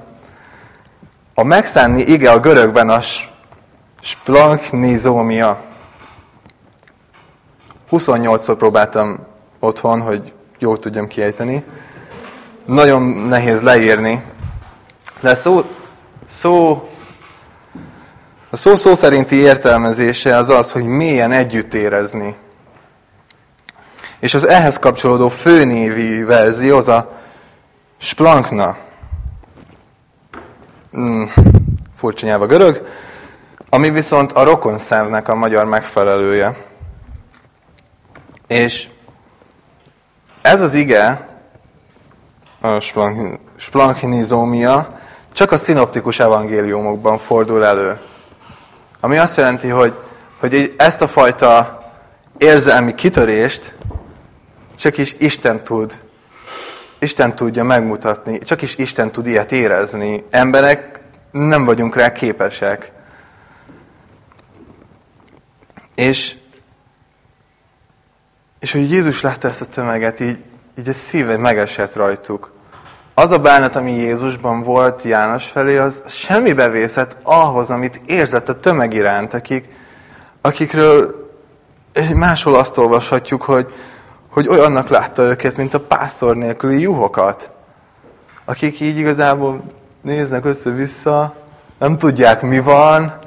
A megszánni ige a görögben a Splanknizómia. 28-szor próbáltam otthon, hogy jól tudjam kiejteni. Nagyon nehéz leírni, De szó, szó, a szó szó szerinti értelmezése az az, hogy mélyen együtt érezni. És az ehhez kapcsolódó főnévi verzió az a splankna. Hmm, furcsa nyelv a görög. Ami viszont a rokonszemnek a magyar megfelelője. És ez az ige, a splanchinizómia, csak a szinoptikus evangéliumokban fordul elő. Ami azt jelenti, hogy, hogy ezt a fajta érzelmi kitörést csak is Isten tud. Isten tudja megmutatni, csak is Isten tud ilyet érezni. Emberek nem vagyunk rá képesek. És, és hogy Jézus látta ezt a tömeget, így, így a szíve megesett rajtuk. Az a bánat, ami Jézusban volt János felé, az semmi bevészett ahhoz, amit érzett a tömeg iránt, akik, akikről máshol azt olvashatjuk, hogy, hogy olyannak látta őket, mint a pásztor nélküli juhokat, akik így igazából néznek össze-vissza, nem tudják mi van,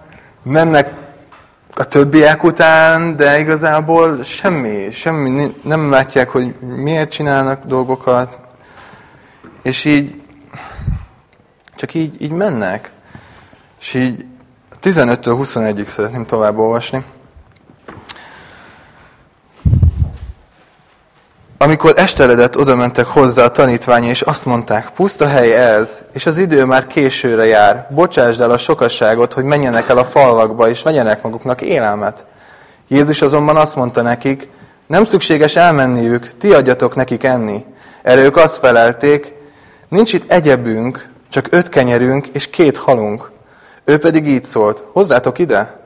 mennek a többiek után, de igazából semmi, semmi, nem látják, hogy miért csinálnak dolgokat, és így, csak így, így mennek. És így 15-től 21-ig szeretném tovább olvasni. Amikor esteledett, oda mentek hozzá a tanítvány, és azt mondták, puszta hely ez, és az idő már későre jár, bocsásd el a sokasságot, hogy menjenek el a falvakba, és vegyenek maguknak élelmet. Jézus azonban azt mondta nekik, nem szükséges elmenniük, ti adjatok nekik enni. Erre ők azt felelték, nincs itt egyebünk, csak öt kenyerünk és két halunk. Ő pedig így szólt, hozzátok ide,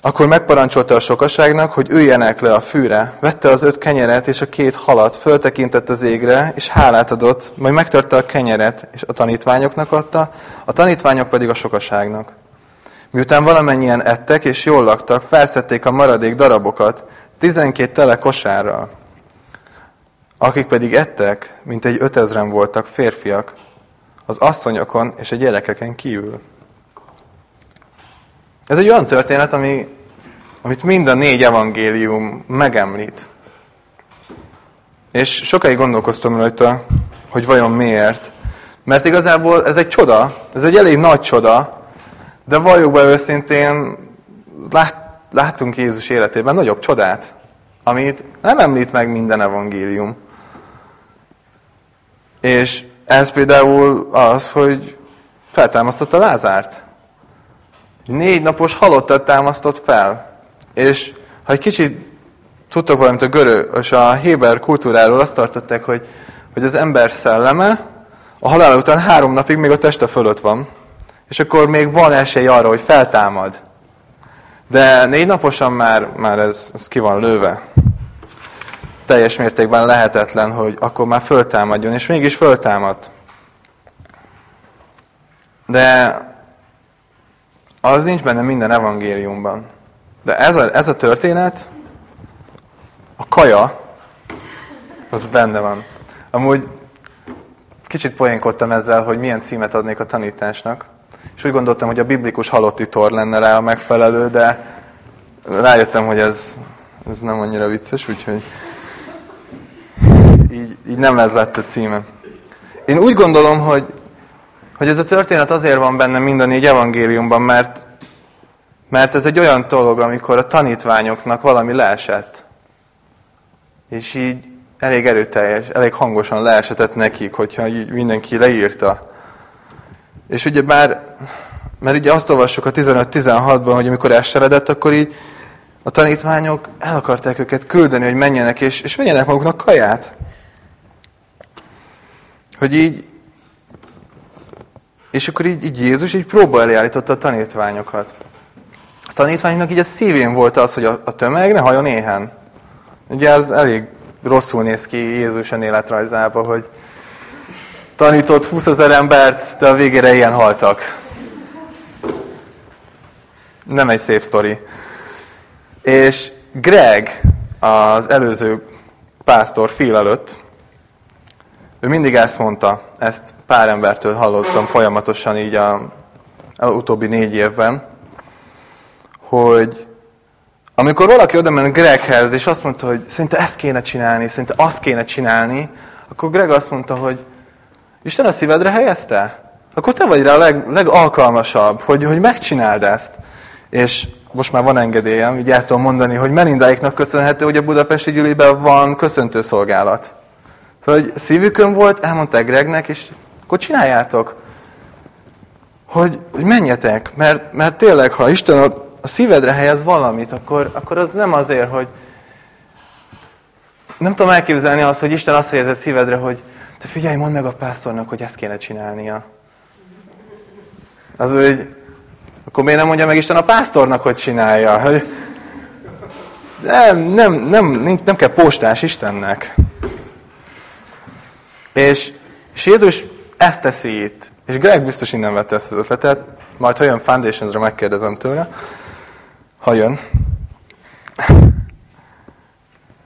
akkor megparancsolta a sokaságnak, hogy üljenek le a fűre, vette az öt kenyeret és a két halat, föltekintett az égre, és hálát adott, majd megtörte a kenyeret, és a tanítványoknak adta, a tanítványok pedig a sokaságnak. Miután valamennyien ettek és jól laktak, felszették a maradék darabokat, tizenkét tele kosárral. Akik pedig ettek, mint egy ötezren voltak férfiak, az asszonyokon és a gyerekeken kívül. Ez egy olyan történet, ami, amit mind a négy evangélium megemlít. És sokáig gondolkoztam rajta, hogy vajon miért. Mert igazából ez egy csoda, ez egy elég nagy csoda, de valljuk be őszintén, lát, láttunk Jézus életében nagyobb csodát, amit nem említ meg minden evangélium. És ez például az, hogy feltámasztotta Lázárt. Négy napos halottat támasztott fel. És ha egy kicsit tudtok valamit a görög és a héber kultúráról, azt tartották, hogy, hogy az ember szelleme a halál után három napig még a teste fölött van. És akkor még van esély arra, hogy feltámad. De négy naposan már, már ez, ez ki van lőve. Teljes mértékben lehetetlen, hogy akkor már föltámadjon, és mégis föltámadt. De az nincs benne minden evangéliumban. De ez a, ez a történet, a kaja, az benne van. Amúgy kicsit poénkodtam ezzel, hogy milyen címet adnék a tanításnak. És úgy gondoltam, hogy a biblikus halotti tor lenne rá a megfelelő, de rájöttem, hogy ez, ez nem annyira vicces, úgyhogy így, így nem ez lett a címe. Én úgy gondolom, hogy hogy ez a történet azért van benne mind a négy evangéliumban, mert, mert ez egy olyan dolog, amikor a tanítványoknak valami leesett. És így elég erőteljes, elég hangosan leesetett nekik, hogyha így mindenki leírta. És ugye bár, mert ugye azt olvassuk a 15-16-ban, hogy amikor esteredett, akkor így a tanítványok el akarták őket küldeni, hogy menjenek, és, és menjenek maguknak kaját. Hogy így és akkor így, így Jézus így próba elé a tanítványokat. A tanítványoknak így a szívén volt az, hogy a, a tömeg ne hajon éhen. Ugye ez elég rosszul néz ki Jézus életrajzában, hogy tanított 20 ezer embert, de a végére ilyen haltak. Nem egy szép sztori. És Greg, az előző pásztor Phil előtt, ő mindig ezt mondta, ezt pár embertől hallottam folyamatosan így a, a utóbbi négy évben, hogy amikor valaki oda ment Greghez, és azt mondta, hogy szerinte ezt kéne csinálni, szerinte azt kéne csinálni, akkor Greg azt mondta, hogy Isten a szívedre helyezte? Akkor te vagy rá a leg, legalkalmasabb, hogy, hogy megcsináld ezt. És most már van engedélyem, így el tudom mondani, hogy Melindáiknak köszönhető, hogy a budapesti gyűlében van köszöntőszolgálat. Hogy szívükön volt, elmondták Gregnek, és akkor csináljátok. Hogy, hogy menjetek, mert, mert tényleg, ha Isten a, a szívedre helyez valamit, akkor, akkor az nem azért, hogy nem tudom elképzelni azt, hogy Isten azt helyez szívedre, hogy te figyelj, mondd meg a pásztornak, hogy ezt kéne csinálnia. Az, hogy akkor miért nem mondja meg Isten a pásztornak, hogy csinálja? Hogy nem, nem, nem, nem, nem kell postás Istennek. És, és Jézus ezt teszi itt. És Greg biztos innen vette ezt az ötletet, majd ha jön Foundationsra, megkérdezem tőle, ha jön.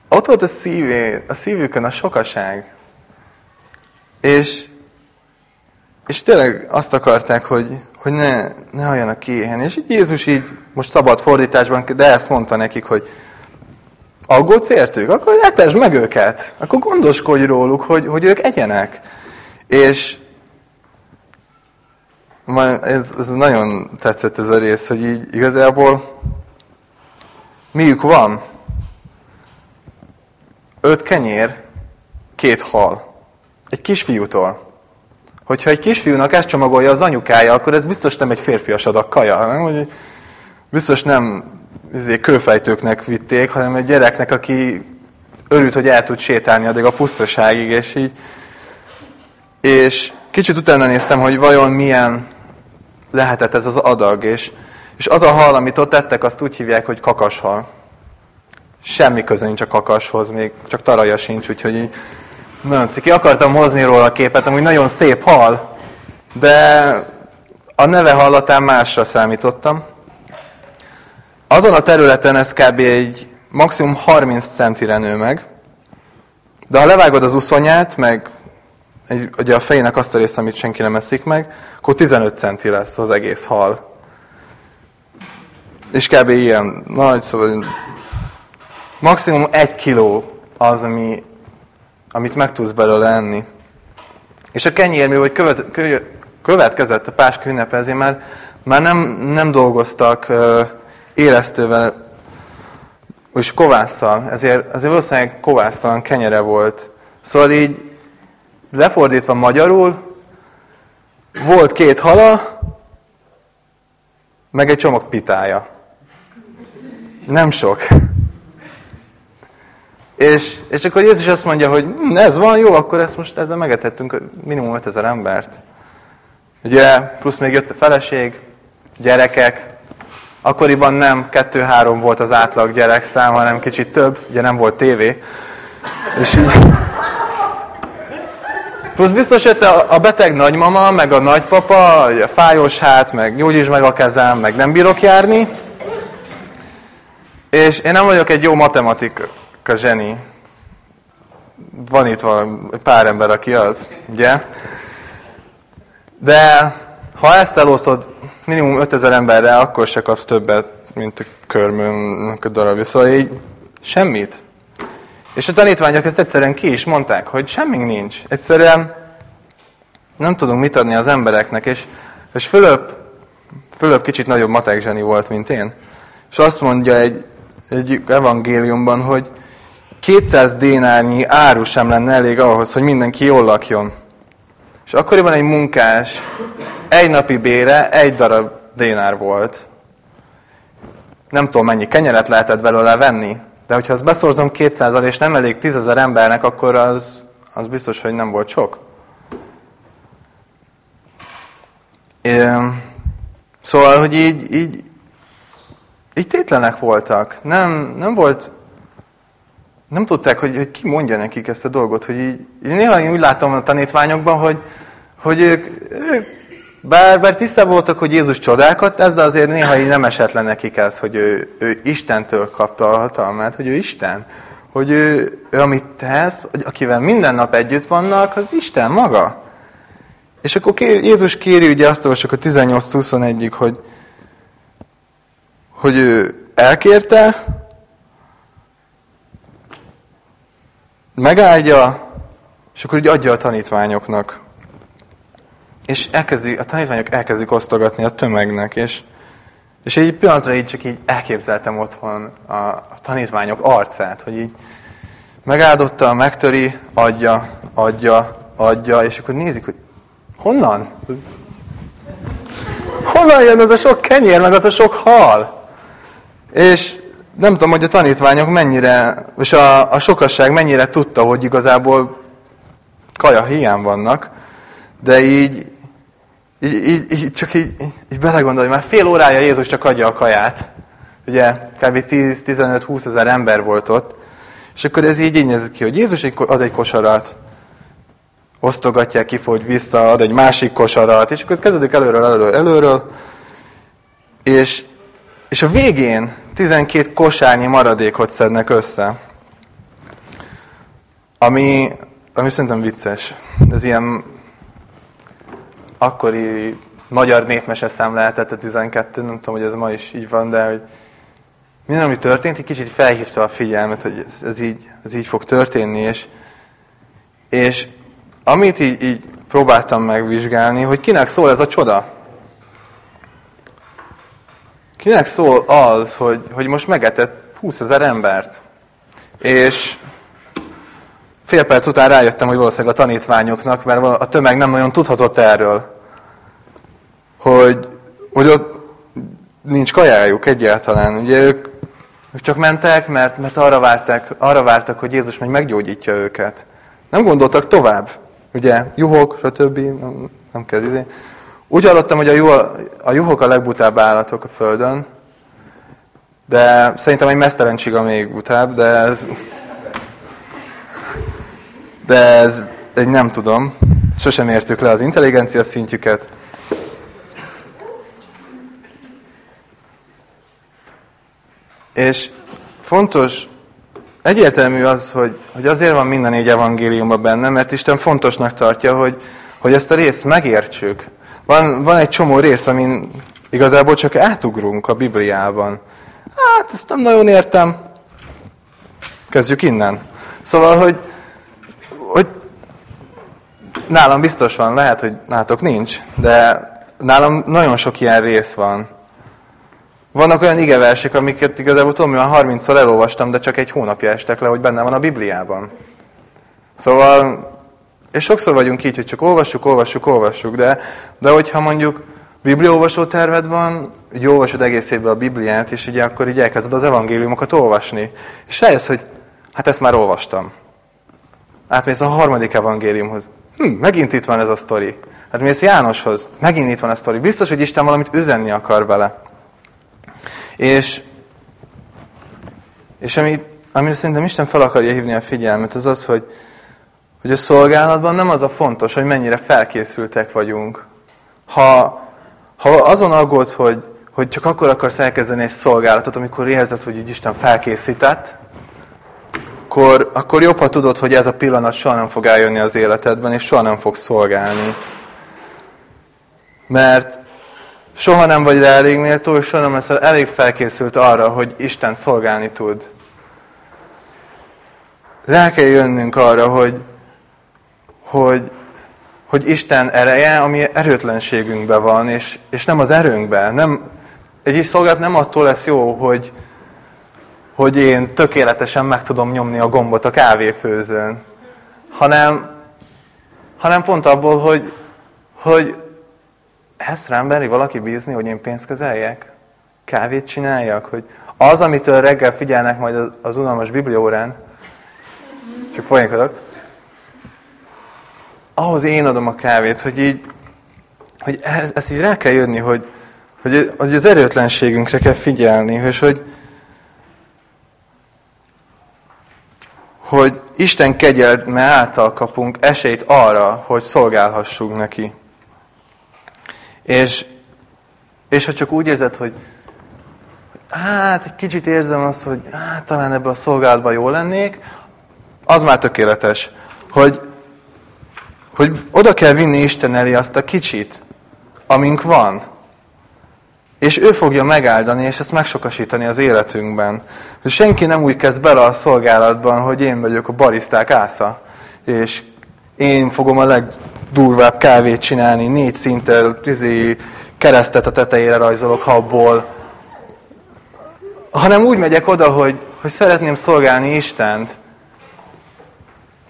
Ott volt a szívé, a szívükön a sokaság. És, és tényleg azt akarták, hogy, hogy ne, ne halljanak ki éhen. És így Jézus így, most szabad fordításban, de ezt mondta nekik, hogy aggódsz értük? Akkor etesd meg őket. Akkor gondoskodj róluk, hogy, hogy ők egyenek. És ez, ez nagyon tetszett ez a rész, hogy így igazából miük van? Öt kenyér, két hal. Egy kisfiútól. Hogyha egy kisfiúnak ezt csomagolja az anyukája, akkor ez biztos nem egy férfias adag kaja, nem? Hogy biztos nem kőfejtőknek vitték, hanem egy gyereknek, aki örült, hogy el tud sétálni addig a pusztaságig, és így. És kicsit utána néztem, hogy vajon milyen lehetett ez az adag, és, és az a hal, amit ott tettek, azt úgy hívják, hogy kakashal. Semmi köze nincs a kakashoz, még csak taraja sincs, úgyhogy így nagyon ciki. Akartam hozni róla a képet, amúgy nagyon szép hal, de a neve hallatán másra számítottam. Azon a területen ez kb. egy maximum 30 centire nő meg, de ha levágod az uszonyát, meg egy, ugye a fejének azt a részt, amit senki nem eszik meg, akkor 15 centi lesz az egész hal. És kb. ilyen nagy, szóval maximum egy kiló az, ami, amit meg tudsz belőle enni. És a kenyérmű, vagy követ, következett a Páska ünnepezé, már, már nem, nem dolgoztak élesztővel és kovásszal, ezért, ezért valószínűleg kovásztalan kenyere volt. Szóval így lefordítva magyarul, volt két hala, meg egy csomag pitája. Nem sok. És, és akkor Jézus azt mondja, hogy hm, ez van, jó, akkor ezt most ezzel megetettünk minimum 5000 embert. Ugye, plusz még jött a feleség, gyerekek. Akkoriban nem kettő-három volt az átlag gyerekszám, hanem kicsit több, ugye nem volt tévé. És így... Plusz biztos jött a beteg nagymama, meg a nagypapa, a fájós hát, meg nyújtsd meg a kezem, meg nem bírok járni. És én nem vagyok egy jó matematika zseni. Van itt valami, pár ember, aki az, ugye? De ha ezt elosztod minimum 5000 emberre, akkor se kapsz többet, mint a körmön a darabja. Szóval így semmit. És a tanítványok ezt egyszerűen ki is mondták, hogy semmi nincs. Egyszerűen nem tudunk mit adni az embereknek, és, és Fülöp, Fülöp kicsit nagyobb matek zseni volt, mint én. És azt mondja egy, egy evangéliumban, hogy 200 dénárnyi áru sem lenne elég ahhoz, hogy mindenki jól lakjon. És akkoriban egy munkás egy napi bére egy darab dénár volt. Nem tudom, mennyi kenyeret lehetett belőle venni, de hogyha azt beszorzom 200 és nem elég 10 ezer embernek, akkor az, az biztos, hogy nem volt sok. Szóval, hogy így, így, így tétlenek voltak. Nem, nem volt nem tudták, hogy, hogy ki mondja nekik ezt a dolgot, hogy így, így néha én úgy látom a tanítványokban, hogy, hogy ők, ők bár, bár tisztában voltak, hogy Jézus csodákat, ezzel azért néha így nem esett le nekik ez, hogy ő, ő Istentől kapta a hatalmát, hogy ő Isten, hogy ő, ő amit tesz, hogy akivel minden nap együtt vannak, az Isten maga. És akkor kér, Jézus kéri, ugye azt olvasok a 18-21-ig, hogy, hogy ő elkérte, megáldja, és akkor ugye adja a tanítványoknak. És elkezdi, a tanítványok elkezdik osztogatni a tömegnek, és, és egy pillanatra így csak így elképzeltem otthon a, a tanítványok arcát, hogy így megáldotta, megtöri, adja, adja, adja, és akkor nézik, hogy honnan? Honnan jön az a sok kenyér, meg az a sok hal? És nem tudom, hogy a tanítványok mennyire, és a, a sokasság mennyire tudta, hogy igazából kaja hiány vannak, de így, így, így, így csak így, így belegondolj, már fél órája Jézus csak adja a kaját. Ugye kb. 10-15-20 ezer ember volt ott, és akkor ez így így ki, hogy Jézus ad egy kosarat, osztogatják, kifogy vissza, ad egy másik kosarat, és akkor ez kezdődik előről, előről, előről, és, és a végén 12 kosárnyi maradékot szednek össze, ami, ami szerintem vicces. Ez ilyen akkori magyar népmese szám lehetett a 12, nem tudom, hogy ez ma is így van, de hogy minden, ami történt, egy kicsit felhívta a figyelmet, hogy ez, ez, így, ez így fog történni, és, és amit így, így próbáltam megvizsgálni, hogy kinek szól ez a csoda. Kinek szól az, hogy, hogy most megetett 20 ezer embert? És fél perc után rájöttem, hogy valószínűleg a tanítványoknak, mert a tömeg nem nagyon tudhatott erről, hogy, hogy ott nincs kajájuk egyáltalán. Ugye ők, ők csak mentek, mert, mert arra, vártak, arra vártak, hogy Jézus meg meggyógyítja őket. Nem gondoltak tovább. Ugye, juhok, stb. Nem, nem kell idén. Úgy hallottam, hogy a, juh, a juhok a legbutább állatok a Földön, de szerintem egy mesztelencsiga még butább, de ez... De ez egy nem tudom. Sosem értük le az intelligencia szintjüket. És fontos, egyértelmű az, hogy, hogy azért van minden négy evangéliumban benne, mert Isten fontosnak tartja, hogy, hogy ezt a részt megértsük. Van, van egy csomó rész, amin igazából csak átugrunk a Bibliában. Hát, ezt nem nagyon értem. Kezdjük innen. Szóval, hogy, hogy nálam biztos van, lehet, hogy nátok nincs, de nálam nagyon sok ilyen rész van. Vannak olyan igeversek, amiket igazából tudom, hogy 30-szor elolvastam, de csak egy hónapja estek le, hogy benne van a Bibliában. Szóval, és sokszor vagyunk így, hogy csak olvassuk, olvassuk, olvassuk, de, de hogyha mondjuk bibliaolvasó terved van, hogy olvasod egész évben a Bibliát, és ugye akkor így elkezded az evangéliumokat olvasni. És rájössz, hogy hát ezt már olvastam. Átmész a harmadik evangéliumhoz. Hm, megint itt van ez a sztori. Hát mész Jánoshoz. Megint itt van ez a sztori. Biztos, hogy Isten valamit üzenni akar vele. És, és amit, amire szerintem Isten fel akarja hívni a figyelmet, az az, hogy, hogy a szolgálatban nem az a fontos, hogy mennyire felkészültek vagyunk. Ha, ha azon aggódsz, hogy, hogy csak akkor akarsz elkezdeni egy szolgálatot, amikor érzed, hogy így Isten felkészített, akkor, akkor jobb, ha tudod, hogy ez a pillanat soha nem fog eljönni az életedben, és soha nem fog szolgálni. Mert soha nem vagy rá elég méltó, és soha nem leszel elég felkészült arra, hogy Isten szolgálni tud. Rá kell jönnünk arra, hogy, hogy, hogy Isten ereje, ami erőtlenségünkben van, és, és nem az erőnkben. Nem, egy is szolgálat nem attól lesz jó, hogy, hogy én tökéletesen meg tudom nyomni a gombot a kávéfőzőn, hanem, hanem pont abból, hogy, hogy ezt rám beri valaki bízni, hogy én pénzt közeljek? Kávét csináljak? Hogy az, amitől reggel figyelnek majd az unalmas bibliórán, csak folyamkodok, ahhoz én adom a kávét, hogy így, hogy ez, ez így rá kell jönni, hogy, hogy, hogy az erőtlenségünkre kell figyelni, és hogy, hogy Isten kegyelme által kapunk esélyt arra, hogy szolgálhassunk neki. És, és ha csak úgy érzed, hogy hát egy kicsit érzem azt, hogy hát, talán ebbe a szolgálatban jó lennék, az már tökéletes, hogy, hogy oda kell vinni Isten elé azt a kicsit, amink van. És ő fogja megáldani, és ezt megsokasítani az életünkben. Hogy senki nem úgy kezd bele a szolgálatban, hogy én vagyok a bariszták ásza, és én fogom a legdurvább kávét csinálni, négy szinttel, tizé, keresztet a tetejére rajzolok habból, hanem úgy megyek oda, hogy, hogy szeretném szolgálni Istent.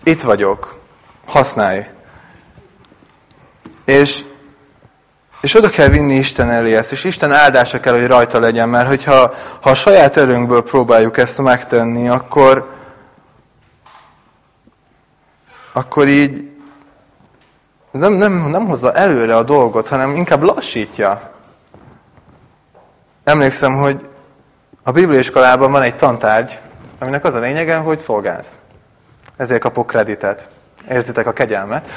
Itt vagyok. Használj. És, és oda kell vinni Isten elé ezt, és Isten áldása kell, hogy rajta legyen, mert hogyha ha a saját erőnkből próbáljuk ezt megtenni, akkor, akkor így nem, nem, nem hozza előre a dolgot, hanem inkább lassítja. Emlékszem, hogy a bibliaiskolában van egy tantárgy, aminek az a lényege, hogy szolgálsz. Ezért kapok kreditet. Érzitek a kegyelmet.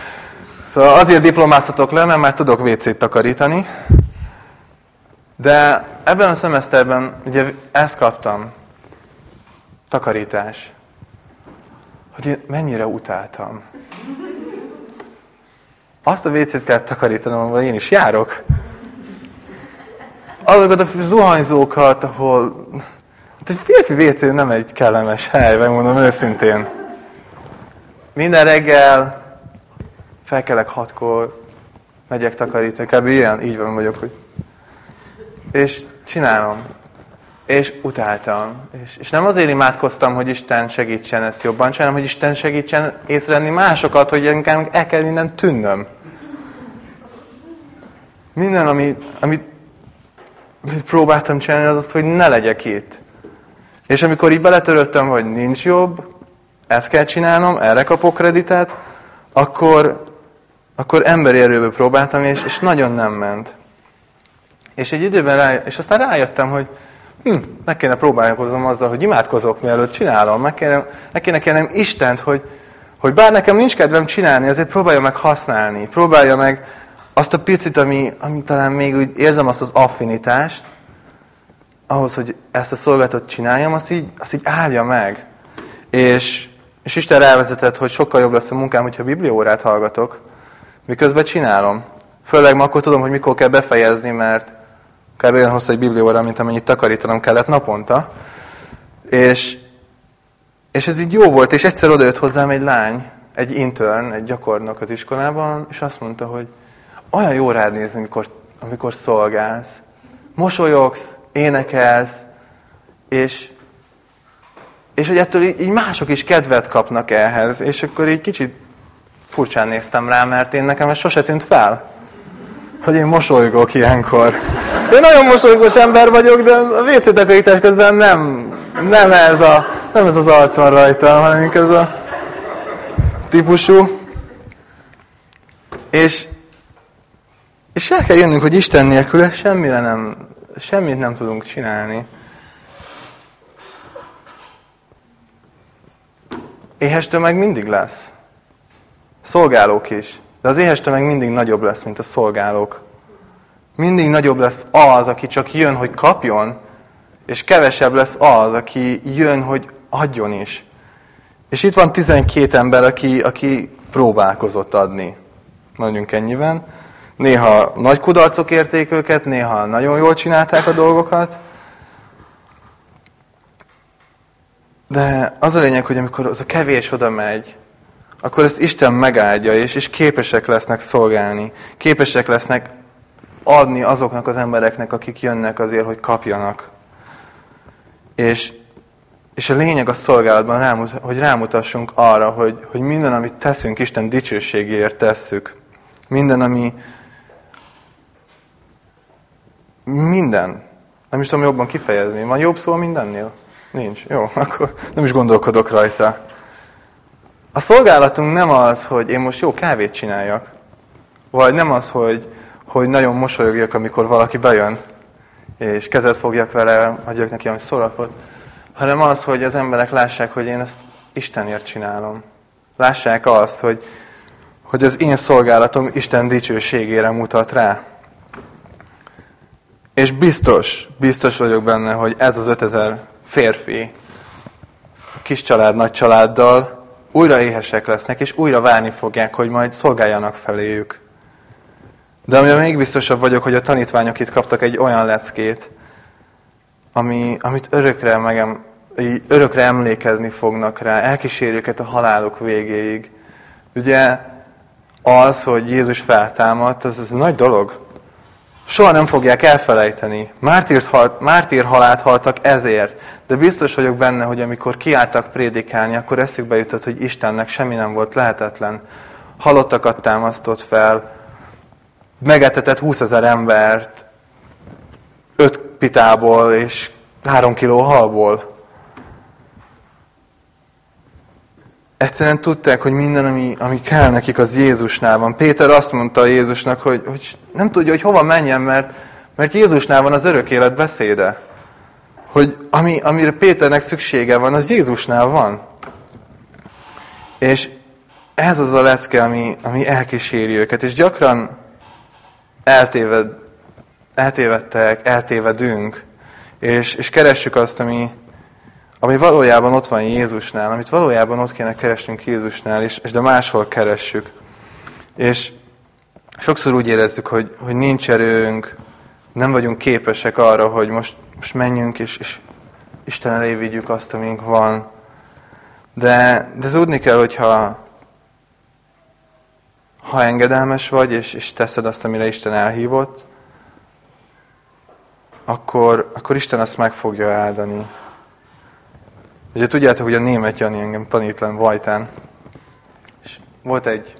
Szóval azért diplomáztatok le, mert már tudok WC-t takarítani. De ebben a szemeszterben ugye ezt kaptam. Takarítás. Hogy mennyire utáltam. Azt a WC-t kell takarítanom, ahol én is járok azokat a zuhanyzókat, ahol... Hát egy férfi WC nem egy kellemes hely, megmondom őszintén. Minden reggel felkelek hatkor, megyek takarítani, kb. ilyen, így van vagyok, hogy... És csinálom. És utáltam. És, és nem azért imádkoztam, hogy Isten segítsen ezt jobban csinálni, hogy Isten segítsen észrevenni másokat, hogy inkább el kell minden tűnnöm. Minden, amit, amit amit próbáltam csinálni, az az, hogy ne legyek itt. És amikor így beletöröltem, hogy nincs jobb, ezt kell csinálnom, erre kapok kreditet, akkor, akkor emberi erőből próbáltam, és, és nagyon nem ment. És egy időben rá, és aztán rájöttem, hogy hm, meg kéne próbálkoznom azzal, hogy imádkozok, mielőtt csinálom. Meg kéne, meg kéne kérnem Istent, hogy, hogy bár nekem nincs kedvem csinálni, azért próbálja meg használni. Próbálja meg azt a picit, ami, ami talán még úgy érzem azt az affinitást, ahhoz, hogy ezt a szolgálatot csináljam, azt így, azt így állja meg. És, és Isten rávezetett, hogy sokkal jobb lesz a munkám, hogyha bibliórát hallgatok, miközben csinálom. Főleg ma akkor tudom, hogy mikor kell befejezni, mert kb. olyan hosszú egy biblióra, mint amennyit takarítanom kellett naponta. És, és ez így jó volt, és egyszer odajött hozzám egy lány, egy intern, egy gyakornok az iskolában, és azt mondta, hogy olyan jó rád nézni, amikor, amikor szolgálsz. Mosolyogsz, énekelsz, és, és hogy ettől így, így mások is kedvet kapnak ehhez, és akkor így kicsit furcsán néztem rá, mert én nekem ez sose tűnt fel, hogy én mosolygok ilyenkor. Én nagyon mosolygós ember vagyok, de a WC közben nem, nem, ez a, nem ez az arc van rajta, hanem ez a típusú. És, és el kell jönnünk, hogy Isten nélkül semmire nem, semmit nem tudunk csinálni. Éhes tömeg mindig lesz. Szolgálók is. De az éhes tömeg mindig nagyobb lesz, mint a szolgálók. Mindig nagyobb lesz az, aki csak jön, hogy kapjon, és kevesebb lesz az, aki jön, hogy adjon is. És itt van 12 ember, aki, aki próbálkozott adni. Mondjunk ennyiben. Néha nagy kudarcok érték őket, néha nagyon jól csinálták a dolgokat. De az a lényeg, hogy amikor az a kevés oda megy, akkor ezt Isten megáldja, és, és képesek lesznek szolgálni. Képesek lesznek adni azoknak az embereknek, akik jönnek azért, hogy kapjanak. És, és a lényeg a szolgálatban, hogy rámutassunk arra, hogy, hogy minden, amit teszünk, Isten dicsőségéért tesszük. Minden, ami, minden. Nem is tudom jobban kifejezni. Van jobb szó mindennél? Nincs. Jó, akkor nem is gondolkodok rajta. A szolgálatunk nem az, hogy én most jó kávét csináljak, vagy nem az, hogy, hogy nagyon mosolyogjak, amikor valaki bejön, és kezet fogjak vele, adjak neki ami szólapot, hanem az, hogy az emberek lássák, hogy én ezt Istenért csinálom. Lássák azt, hogy, hogy az én szolgálatom Isten dicsőségére mutat rá. És biztos, biztos vagyok benne, hogy ez az 5000 férfi kis család, nagy családdal újra éhesek lesznek, és újra várni fogják, hogy majd szolgáljanak feléjük. De amiben még biztosabb vagyok, hogy a tanítványok itt kaptak egy olyan leckét, ami, amit örökre, megem, örökre emlékezni fognak rá, elkíséri őket a halálok végéig. Ugye az, hogy Jézus feltámadt, az, az nagy dolog. Soha nem fogják elfelejteni. Mártírt halt, mártír halált haltak ezért. De biztos vagyok benne, hogy amikor kiálltak prédikálni, akkor eszükbe jutott, hogy Istennek semmi nem volt lehetetlen. Halottakat támasztott fel, megetetett 20 ezer embert, öt pitából és három kiló halból. Egyszerűen tudták, hogy minden, ami, ami kell nekik, az Jézusnál van. Péter azt mondta Jézusnak, hogy, hogy nem tudja, hogy hova menjen, mert, mert Jézusnál van az örök élet beszéde. Hogy ami, amire Péternek szüksége van, az Jézusnál van. És ez az a lecke, ami, ami elkíséri őket. És gyakran eltéved, eltévedtek, eltévedünk, és, és keressük azt, ami, ami valójában ott van Jézusnál, amit valójában ott kéne keresnünk Jézusnál, és, és de máshol keressük. És sokszor úgy érezzük, hogy, hogy nincs erőnk, nem vagyunk képesek arra, hogy most, most menjünk, és, és Isten elé vigyük azt, amink van. De, de tudni kell, hogyha ha engedelmes vagy, és, és teszed azt, amire Isten elhívott, akkor, akkor Isten azt meg fogja áldani. Ugye tudjátok, hogy a német Jani engem tanít le Vajtán, és volt egy,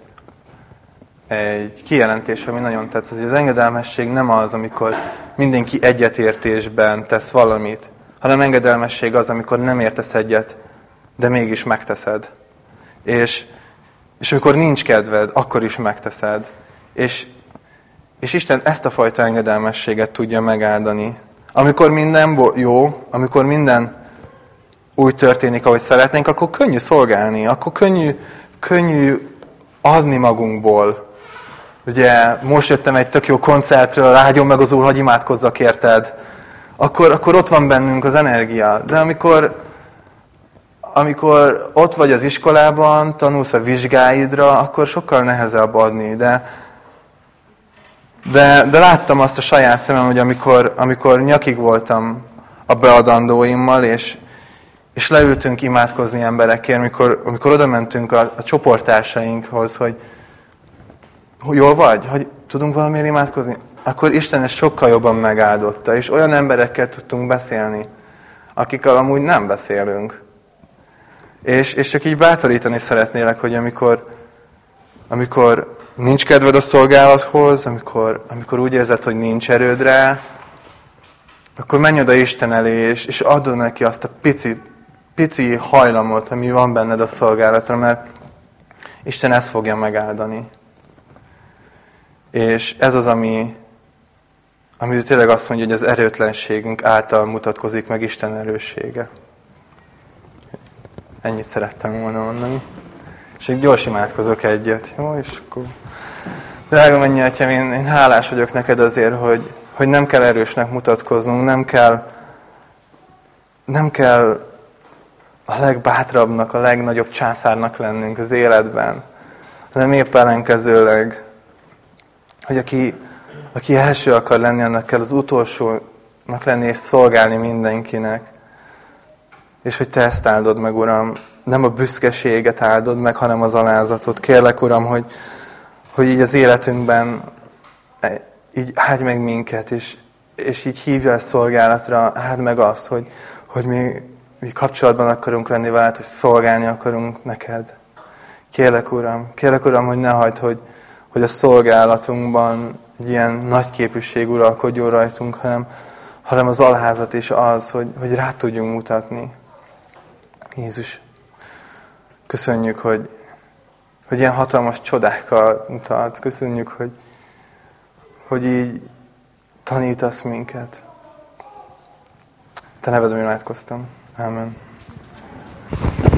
egy kijelentés, ami nagyon tetszett, hogy az engedelmesség nem az, amikor mindenki egyetértésben tesz valamit, hanem engedelmesség az, amikor nem értesz egyet, de mégis megteszed. És, és amikor nincs kedved, akkor is megteszed. És, és Isten ezt a fajta engedelmességet tudja megáldani. Amikor minden jó, amikor minden úgy történik, ahogy szeretnénk, akkor könnyű szolgálni, akkor könnyű, könnyű adni magunkból. Ugye most jöttem egy tök jó koncertről, rágyom meg az Úr, hogy imádkozzak érted. Akkor, akkor ott van bennünk az energia. De amikor, amikor ott vagy az iskolában, tanulsz a vizsgáidra, akkor sokkal nehezebb adni. De, de, de láttam azt a saját szemem, hogy amikor, amikor nyakig voltam a beadandóimmal, és, és leültünk imádkozni emberekért, amikor, amikor oda mentünk a, a csoportársainkhoz, hogy, hogy jól vagy, hogy tudunk valamiért imádkozni, akkor Isten ezt sokkal jobban megáldotta, és olyan emberekkel tudtunk beszélni, akikkel amúgy nem beszélünk. És, és csak így bátorítani szeretnélek, hogy amikor, amikor nincs kedved a szolgálathoz, amikor, amikor úgy érzed, hogy nincs erőd rá, akkor menj oda Isten elé, és, és add neki azt a pici pici hajlamot, ami van benned a szolgálatra, mert Isten ezt fogja megáldani. És ez az, ami, ami tényleg azt mondja, hogy az erőtlenségünk által mutatkozik meg Isten erőssége. Ennyit szerettem volna mondani. És egy gyors imádkozok egyet, jó? És akkor... Drága mennyi atyám, én, én hálás vagyok neked azért, hogy, hogy nem kell erősnek mutatkoznunk, nem kell, nem kell a legbátrabbnak, a legnagyobb császárnak lennünk az életben, hanem épp ellenkezőleg, hogy aki, aki első akar lenni, annak kell az utolsónak lenni és szolgálni mindenkinek. És hogy te ezt áldod meg, Uram, nem a büszkeséget áldod meg, hanem az alázatot. Kérlek, Uram, hogy, hogy így az életünkben e, így áldj meg minket, és, és így hívja a szolgálatra, áld meg azt, hogy, hogy mi mi kapcsolatban akarunk lenni veled, hogy szolgálni akarunk neked. Kérlek, Uram, kérlek, Uram, hogy ne hagyd, hogy, hogy a szolgálatunkban egy ilyen nagy képűség uralkodjon rajtunk, hanem, hanem az alházat is az, hogy, hogy rá tudjunk mutatni. Jézus, köszönjük, hogy, hogy ilyen hatalmas csodákkal mutat. Köszönjük, hogy, hogy így tanítasz minket. Te nevedem imádkoztam. Amen.